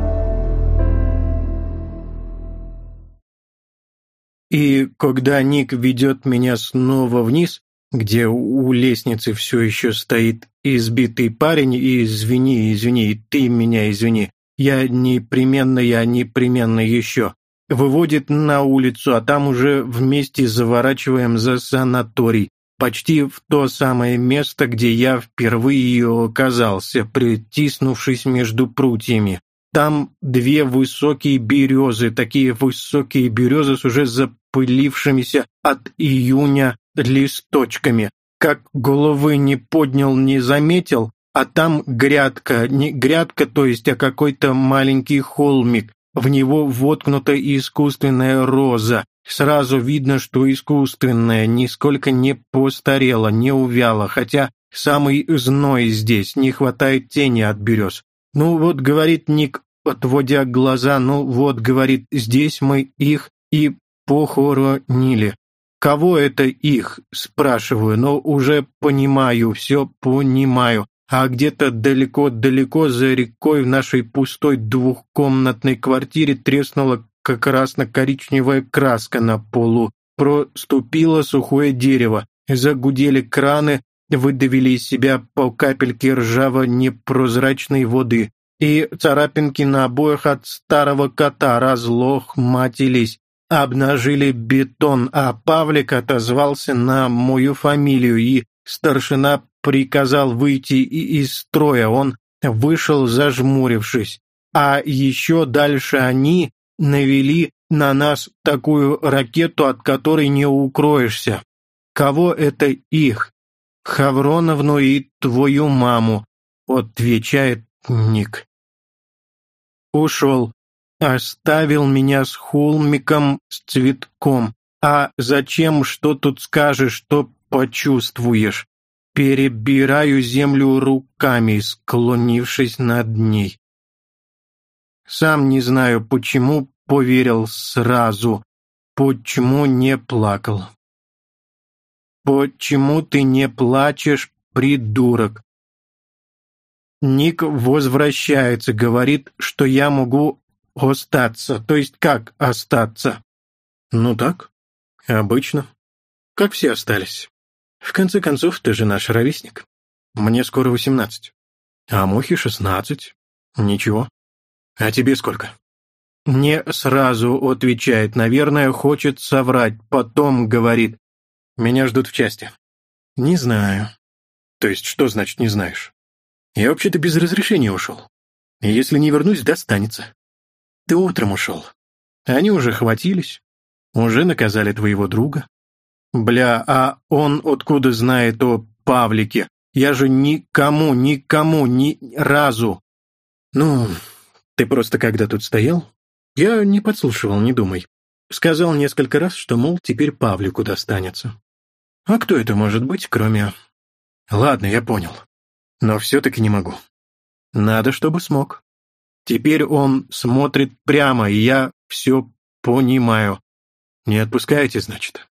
И когда Ник ведет меня снова вниз, где у лестницы все еще стоит избитый парень, и извини, извини, и ты меня извини, я непременно, я непременно еще, выводит на улицу, а там уже вместе заворачиваем за санаторий, почти в то самое место, где я впервые ее оказался, притиснувшись между прутьями. Там две высокие березы, такие высокие березы с уже запылившимися от июня листочками. Как головы не поднял, не заметил, а там грядка, не грядка, то есть, а какой-то маленький холмик, в него воткнута искусственная роза, Сразу видно, что искусственное нисколько не постарело, не увяло, хотя самый зной здесь, не хватает тени от берез. Ну вот, говорит Ник, отводя глаза, ну вот, говорит, здесь мы их и похоронили. Кого это их, спрашиваю, но уже понимаю, все понимаю. А где-то далеко-далеко за рекой в нашей пустой двухкомнатной квартире треснула как красно-коричневая краска на полу проступило сухое дерево, загудели краны, выдавили из себя по капельке ржаво-непрозрачной воды, и царапинки на обоях от старого кота разлохматились, обнажили бетон, а Павлик отозвался на мою фамилию, и старшина приказал выйти из строя, он вышел зажмурившись. А еще дальше они навели на нас такую ракету, от которой не укроешься. Кого это их? Хавроновну и твою маму, отвечает Ник. Ушел. Оставил меня с холмиком, с цветком. А зачем, что тут скажешь, что почувствуешь? Перебираю землю руками, склонившись над ней. Сам не знаю, почему поверил сразу, почему не плакал. «Почему ты не плачешь, придурок?» Ник возвращается, говорит, что я могу остаться. То есть как остаться? Ну так, обычно. Как все остались. В конце концов, ты же наш ровесник. Мне скоро восемнадцать. А Мухе шестнадцать. Ничего, а тебе сколько? Не сразу отвечает. Наверное, хочет соврать. Потом говорит. Меня ждут в части. Не знаю. То есть что значит не знаешь? Я вообще-то без разрешения ушел. Если не вернусь, достанется. Ты утром ушел. Они уже хватились. Уже наказали твоего друга. Бля, а он откуда знает о Павлике? Я же никому, никому, ни разу. Ну, ты просто когда тут стоял, я не подслушивал, не думай. Сказал несколько раз, что, мол, теперь Павлику достанется. А кто это может быть, кроме... Ладно, я понял. Но все-таки не могу. Надо, чтобы смог. Теперь он смотрит прямо, и я все понимаю. Не отпускаете, значит?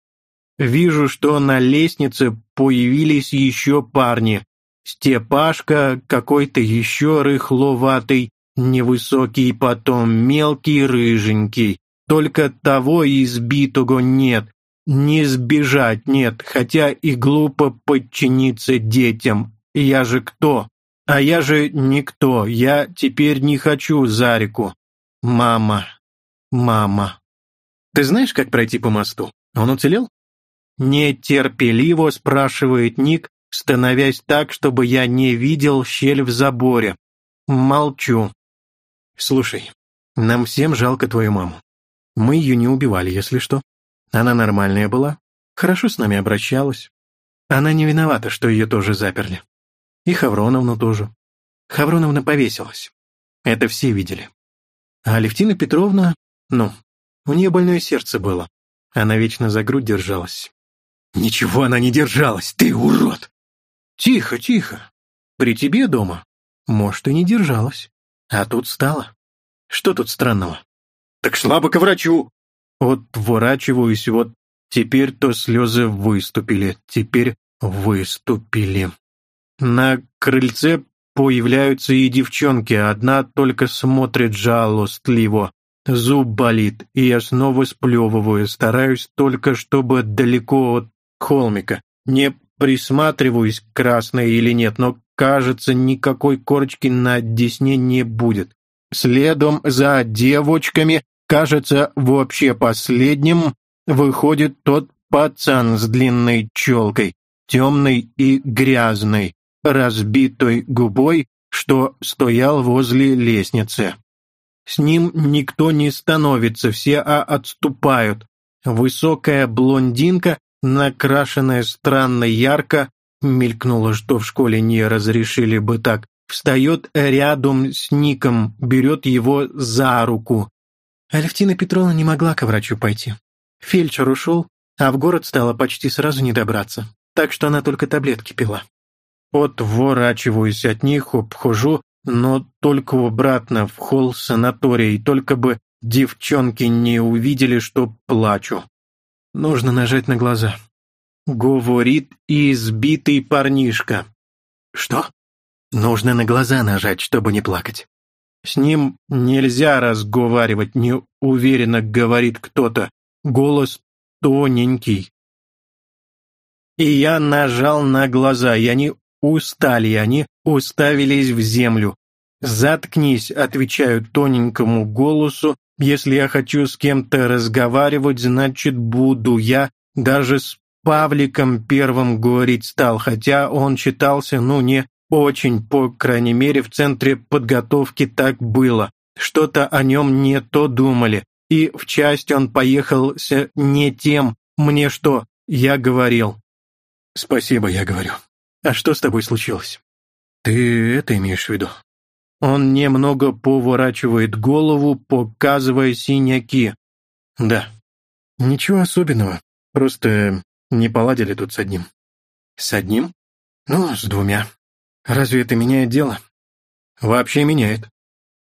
Вижу, что на лестнице появились еще парни. Степашка какой-то еще рыхловатый невысокий, потом мелкий, рыженький. Только того избитого нет, не сбежать нет, хотя и глупо подчиниться детям. Я же кто? А я же никто, я теперь не хочу Зарику. Мама, мама. Ты знаешь, как пройти по мосту? Он уцелел? Нетерпеливо спрашивает Ник, становясь так, чтобы я не видел щель в заборе. Молчу. Слушай, нам всем жалко твою маму. Мы ее не убивали, если что. Она нормальная была, хорошо с нами обращалась. Она не виновата, что ее тоже заперли. И Хавроновну тоже. Хавроновна повесилась. Это все видели. А Левтина Петровна, ну, у нее больное сердце было. Она вечно за грудь держалась. «Ничего она не держалась, ты урод!» «Тихо, тихо. При тебе дома. Может, и не держалась. А тут стало. Что тут странного? Так шла бы к врачу. Отворачиваюсь, вот теперь-то слезы выступили, теперь выступили. На крыльце появляются и девчонки, одна только смотрит жалостливо. Зуб болит, и я снова сплевываю, стараюсь только, чтобы далеко от холмика. Не присматриваюсь, красная или нет, но Кажется, никакой корочки на десне не будет. Следом за девочками, кажется, вообще последним, выходит тот пацан с длинной челкой, темной и грязной, разбитой губой, что стоял возле лестницы. С ним никто не становится, все а отступают. Высокая блондинка, накрашенная странно ярко, мелькнуло, что в школе не разрешили бы так, встает рядом с Ником, берет его за руку. Алевтина Петровна не могла к врачу пойти. Фельдшер ушел, а в город стало почти сразу не добраться, так что она только таблетки пила. Отворачиваюсь от них, обхожу, но только обратно в холл санаторий, только бы девчонки не увидели, что плачу. Нужно нажать на глаза говорит избитый парнишка. Что? Нужно на глаза нажать, чтобы не плакать. С ним нельзя разговаривать, неуверенно говорит кто-то. Голос тоненький. И я нажал на глаза, и они устали, и они уставились в землю. «Заткнись», — отвечаю тоненькому голосу, «если я хочу с кем-то разговаривать, значит, буду я даже с Павликом Первым говорить стал, хотя он считался, ну, не очень, по крайней мере, в центре подготовки так было. Что-то о нем не то думали, и в часть он поехался не тем, мне что, я говорил. Спасибо, я говорю. А что с тобой случилось? Ты это имеешь в виду? Он немного поворачивает голову, показывая синяки. Да. Ничего особенного. Просто не поладили тут с одним». «С одним?» «Ну, с двумя. Разве это меняет дело?» «Вообще меняет».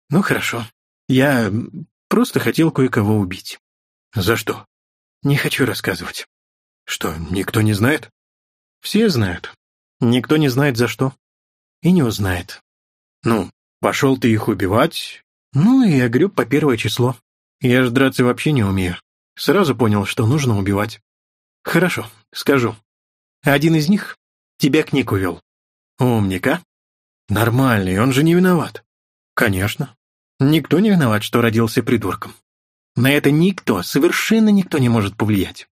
«Ну, хорошо. Я просто хотел кое-кого убить». «За что?» «Не хочу рассказывать». «Что, никто не знает?» «Все знают. Никто не знает, за что. И не узнает». «Ну, пошел ты их убивать?» «Ну, и греб по первое число. Я ж драться вообще не умею. Сразу понял, что нужно убивать. Хорошо, скажу. Один из них тебя к Нику вел. Умника. Нормальный, он же не виноват. Конечно. Никто не виноват, что родился придурком. На это никто, совершенно никто не может повлиять.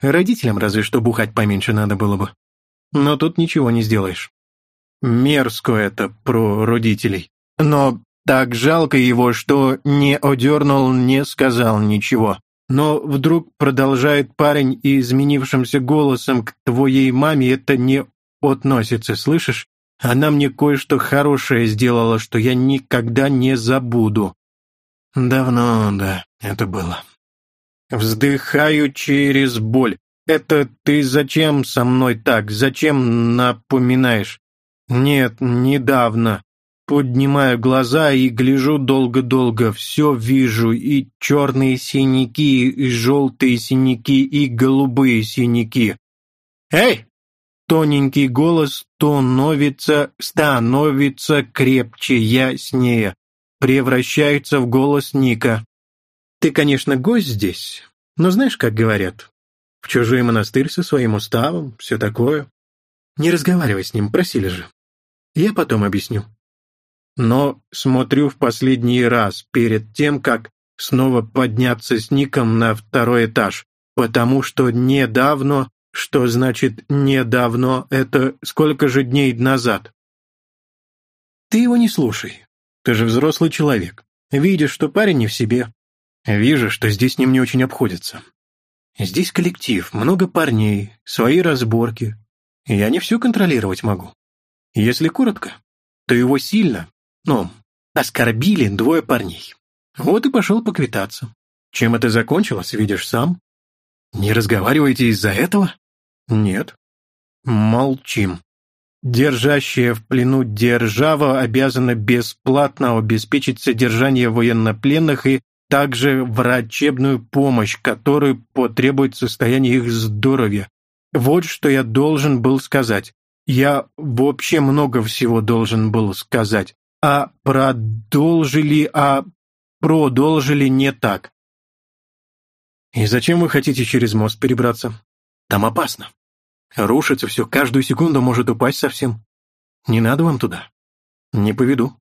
Родителям разве что бухать поменьше надо было бы. Но тут ничего не сделаешь. Мерзко это про родителей. Но так жалко его, что не одернул, не сказал ничего. Но вдруг продолжает парень, и изменившимся голосом к твоей маме это не относится, слышишь? Она мне кое-что хорошее сделала, что я никогда не забуду. Давно, да, это было. Вздыхаю через боль. Это ты зачем со мной так? Зачем напоминаешь? Нет, недавно. Поднимаю глаза и гляжу долго-долго, все вижу, и черные синяки, и желтые синяки, и голубые синяки. «Эй!» Тоненький голос становится, становится крепче, яснее, превращается в голос Ника. «Ты, конечно, гость здесь, но знаешь, как говорят, в чужой монастырь со своим уставом, все такое. Не разговаривай с ним, просили же. Я потом объясню» но смотрю в последний раз перед тем, как снова подняться с Ником на второй этаж, потому что недавно, что значит недавно, это сколько же дней назад. Ты его не слушай. Ты же взрослый человек. Видишь, что парень не в себе. Вижу, что здесь с ним не очень обходится. Здесь коллектив, много парней, свои разборки. Я не все контролировать могу. Если коротко, то его сильно, но оскорбили двое парней. Вот и пошел поквитаться. Чем это закончилось, видишь сам? Не разговариваете из-за этого? Нет. Молчим. Держащая в плену держава обязана бесплатно обеспечить содержание военнопленных и также врачебную помощь, которую потребует состояние их здоровья. Вот что я должен был сказать. Я вообще много всего должен был сказать а продолжили, а продолжили не так. И зачем вы хотите через мост перебраться? Там опасно. Рушится все, каждую секунду может упасть совсем. Не надо вам туда. Не поведу.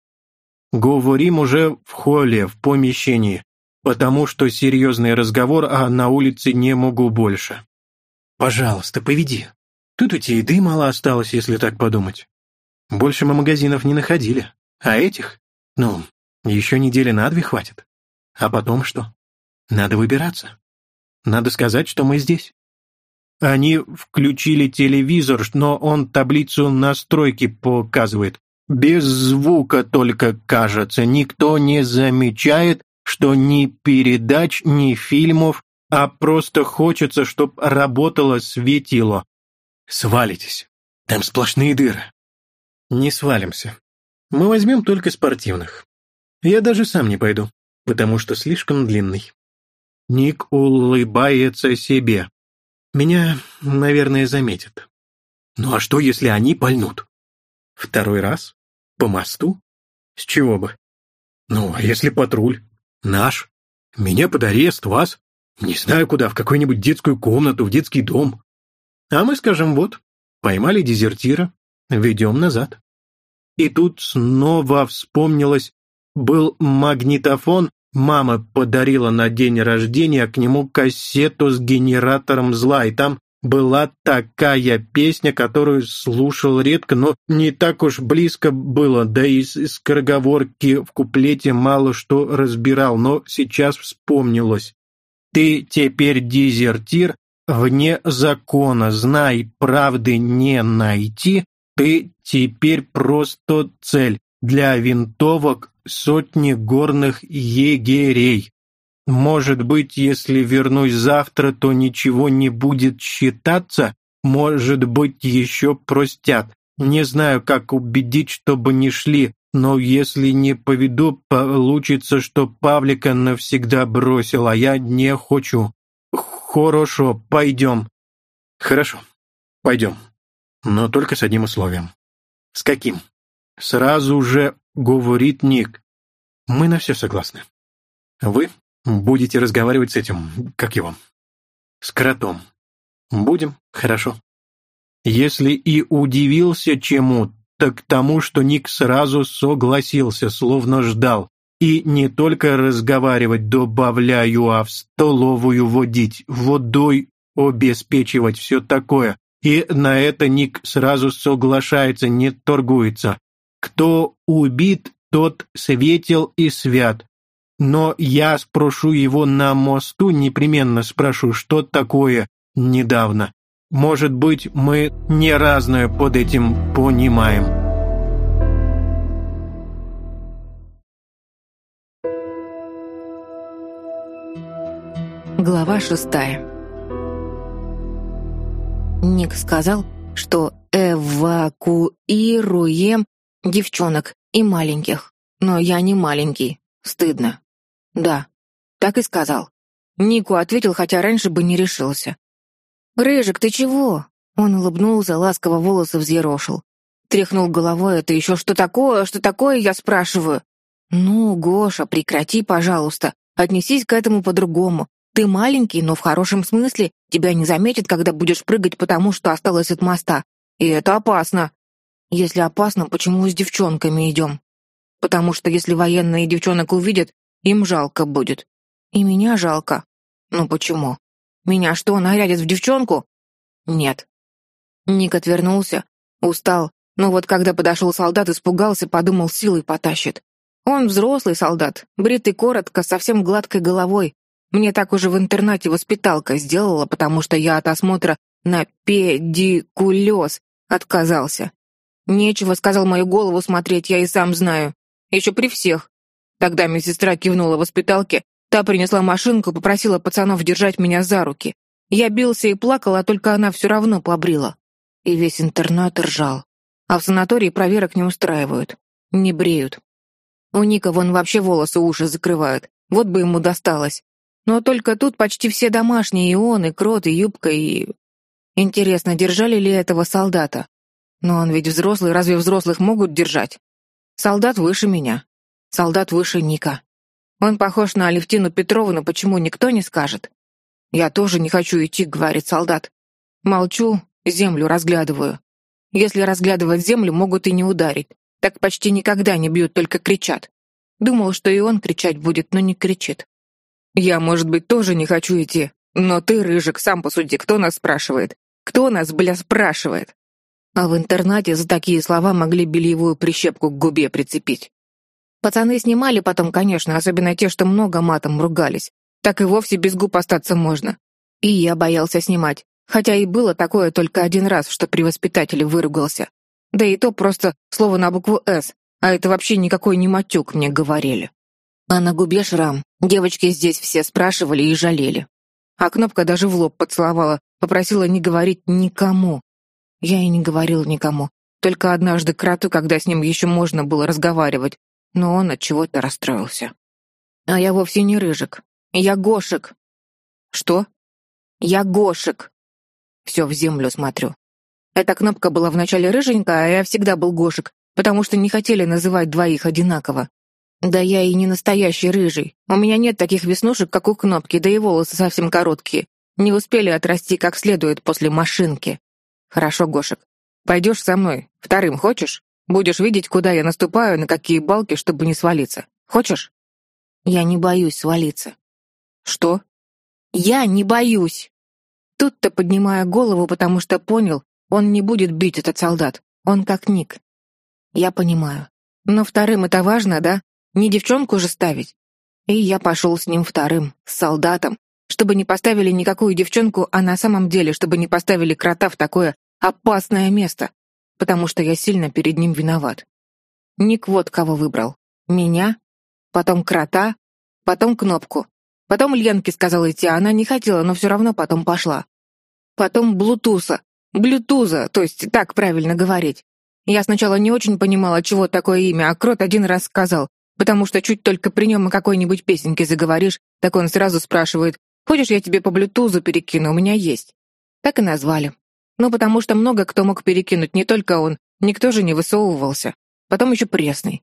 Говорим уже в холле, в помещении, потому что серьезный разговор, а на улице не могу больше. Пожалуйста, поведи. Тут у тебя еды мало осталось, если так подумать. Больше мы магазинов не находили. А этих, ну, еще недели на две хватит. А потом что? Надо выбираться. Надо сказать, что мы здесь. Они включили телевизор, но он таблицу настройки показывает. Без звука только кажется. Никто не замечает, что ни передач, ни фильмов, а просто хочется, чтобы работало светило. Свалитесь. Там сплошные дыры. Не свалимся. Мы возьмем только спортивных. Я даже сам не пойду, потому что слишком длинный». Ник улыбается себе. «Меня, наверное, заметят». «Ну а что, если они пальнут?» «Второй раз? По мосту? С чего бы?» «Ну, а если патруль? Наш? Меня под арест, вас? Не знаю куда, в какую-нибудь детскую комнату, в детский дом. А мы скажем, вот, поймали дезертира, ведем назад». И тут снова вспомнилось, был магнитофон, мама подарила на день рождения к нему кассету с генератором зла, и там была такая песня, которую слушал редко, но не так уж близко было, да и скороговорки в куплете мало что разбирал, но сейчас вспомнилось. «Ты теперь дезертир, вне закона, знай, правды не найти, ты теперь просто цель для винтовок сотни горных егерей. Может быть, если вернусь завтра, то ничего не будет считаться, может быть, еще простят. Не знаю, как убедить, чтобы не шли, но если не поведу, получится, что Павлика навсегда бросил, а я не хочу. Хорошо, пойдем. Хорошо, пойдем. Но только с одним условием. С каким? Сразу же говорит Ник. Мы на все согласны. Вы будете разговаривать с этим, как его, с кротом. Будем, хорошо. Если и удивился чему, так тому, что Ник сразу согласился, словно ждал. И не только разговаривать, добавляю, а в столовую водить, водой обеспечивать, все такое и на это Ник сразу соглашается, не торгуется. Кто убит, тот светел и свят. Но я спрошу его на мосту, непременно спрошу, что такое недавно. Может быть, мы не разное под этим понимаем». Глава шестая Ник сказал, что эвакуируем девчонок и маленьких. Но я не маленький. Стыдно. Да, так и сказал. Нику ответил, хотя раньше бы не решился. «Рыжик, ты чего?» Он улыбнулся, ласково волосы взъерошил. Тряхнул головой. «Это еще что такое? Что такое?» Я спрашиваю. «Ну, Гоша, прекрати, пожалуйста. Отнесись к этому по-другому. Ты маленький, но в хорошем смысле. Тебя не заметят, когда будешь прыгать, потому что осталось от моста. И это опасно. Если опасно, почему с девчонками идем? Потому что если военные девчонок увидят, им жалко будет. И меня жалко. Ну почему? Меня что, нарядят в девчонку? Нет. Ник отвернулся, устал, но вот когда подошел солдат, испугался, подумал, силой потащит. Он взрослый солдат, бритый коротко, совсем гладкой головой, мне так уже в интернате воспиталка сделала, потому что я от осмотра на педикулез отказался. Нечего, сказал мою голову смотреть, я и сам знаю. Еще при всех. Тогда медсестра кивнула в воспиталке, та принесла машинку, попросила пацанов держать меня за руки. Я бился и плакал, а только она все равно побрила. И весь интернат ржал. А в санатории проверок не устраивают. Не бреют. У Ника вон вообще волосы уши закрывают. Вот бы ему досталось. Но только тут почти все домашние, и он, и Крот, и Юбка, и... Интересно, держали ли этого солдата? Но он ведь взрослый, разве взрослых могут держать? Солдат выше меня. Солдат выше Ника. Он похож на Алевтину Петровну, почему никто не скажет? Я тоже не хочу идти, говорит солдат. Молчу, землю разглядываю. Если разглядывать землю, могут и не ударить. Так почти никогда не бьют, только кричат. Думал, что и он кричать будет, но не кричит. Я, может быть, тоже не хочу идти. Но ты, Рыжик, сам посуди, кто нас спрашивает? Кто нас, бля, спрашивает? А в интернате за такие слова могли бельевую прищепку к губе прицепить. Пацаны снимали потом, конечно, особенно те, что много матом ругались. Так и вовсе без губ остаться можно. И я боялся снимать. Хотя и было такое только один раз, что при воспитателе выругался. Да и то просто слово на букву «С», а это вообще никакой не матюк, мне говорили. А На губе шрам. Девочки здесь все спрашивали и жалели. А Кнопка даже в лоб поцеловала, попросила не говорить никому. Я и не говорила никому. Только однажды кроту, когда с ним еще можно было разговаривать. Но он от чего-то расстроился. А я вовсе не Рыжик. Я Гошек. Что? Я Гошек. Все в землю смотрю. Эта кнопка была вначале рыженькая, а я всегда был Гошек, потому что не хотели называть двоих одинаково. Да я и не настоящий рыжий. У меня нет таких веснушек, как у кнопки, да и волосы совсем короткие. Не успели отрасти как следует после машинки. Хорошо, Гошек. Пойдешь со мной. Вторым хочешь? Будешь видеть, куда я наступаю, на какие балки, чтобы не свалиться. Хочешь? Я не боюсь свалиться. Что? Я не боюсь. Тут-то поднимая голову, потому что понял, он не будет бить этот солдат. Он как Ник. Я понимаю. Но вторым это важно, да? не девчонку же ставить. И я пошел с ним вторым, с солдатом, чтобы не поставили никакую девчонку, а на самом деле, чтобы не поставили крота в такое опасное место, потому что я сильно перед ним виноват. Ник вот кого выбрал. Меня, потом крота, потом кнопку. Потом Ленке сказала идти, а она не хотела, но все равно потом пошла. Потом Блутуса. Блютуза, то есть так правильно говорить. Я сначала не очень понимала, чего такое имя, а Крот один раз сказал потому что чуть только при нем о какой-нибудь песенке заговоришь, так он сразу спрашивает, «Хочешь, я тебе по блютузу перекину? У меня есть». Так и назвали. Ну, потому что много кто мог перекинуть, не только он. Никто же не высовывался. Потом еще пресный.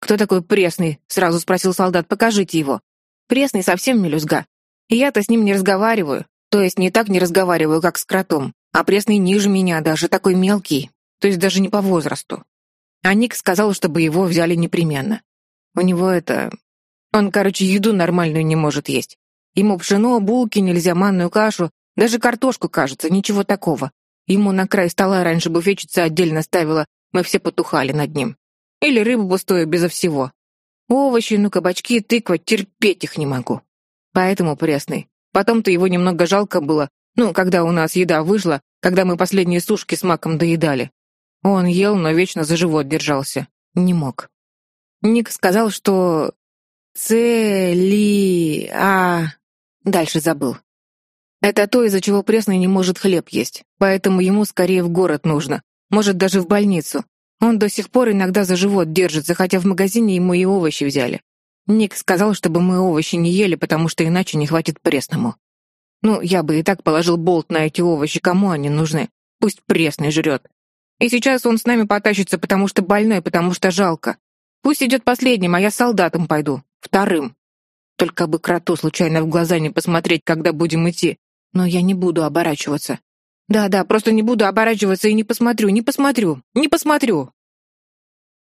«Кто такой пресный?» — сразу спросил солдат. «Покажите его». Пресный совсем мелюзга. И я-то с ним не разговариваю. То есть не так не разговариваю, как с кротом. А пресный ниже меня даже, такой мелкий. То есть даже не по возрасту. А Ник сказал, чтобы его взяли непременно. У него это... Он, короче, еду нормальную не может есть. Ему пшено, булки, нельзя манную кашу, даже картошку, кажется, ничего такого. Ему на край стола раньше буфетчица отдельно ставила, мы все потухали над ним. Или рыбу пустую, безо всего. Овощи, ну кабачки, тыква, терпеть их не могу. Поэтому пресный. Потом-то его немного жалко было, ну, когда у нас еда выжила, когда мы последние сушки с маком доедали. Он ел, но вечно за живот держался. Не мог. Ник сказал, что цели... а... Дальше забыл. Это то, из-за чего пресный не может хлеб есть, поэтому ему скорее в город нужно, может, даже в больницу. Он до сих пор иногда за живот держится, хотя в магазине ему и овощи взяли. Ник сказал, чтобы мы овощи не ели, потому что иначе не хватит пресному. Ну, я бы и так положил болт на эти овощи, кому они нужны? Пусть пресный жрет. И сейчас он с нами потащится, потому что больной, потому что жалко. Пусть идет последним, а я солдатом пойду. Вторым. Только бы кроту случайно в глаза не посмотреть, когда будем идти. Но я не буду оборачиваться. Да-да, просто не буду оборачиваться и не посмотрю, не посмотрю, не посмотрю.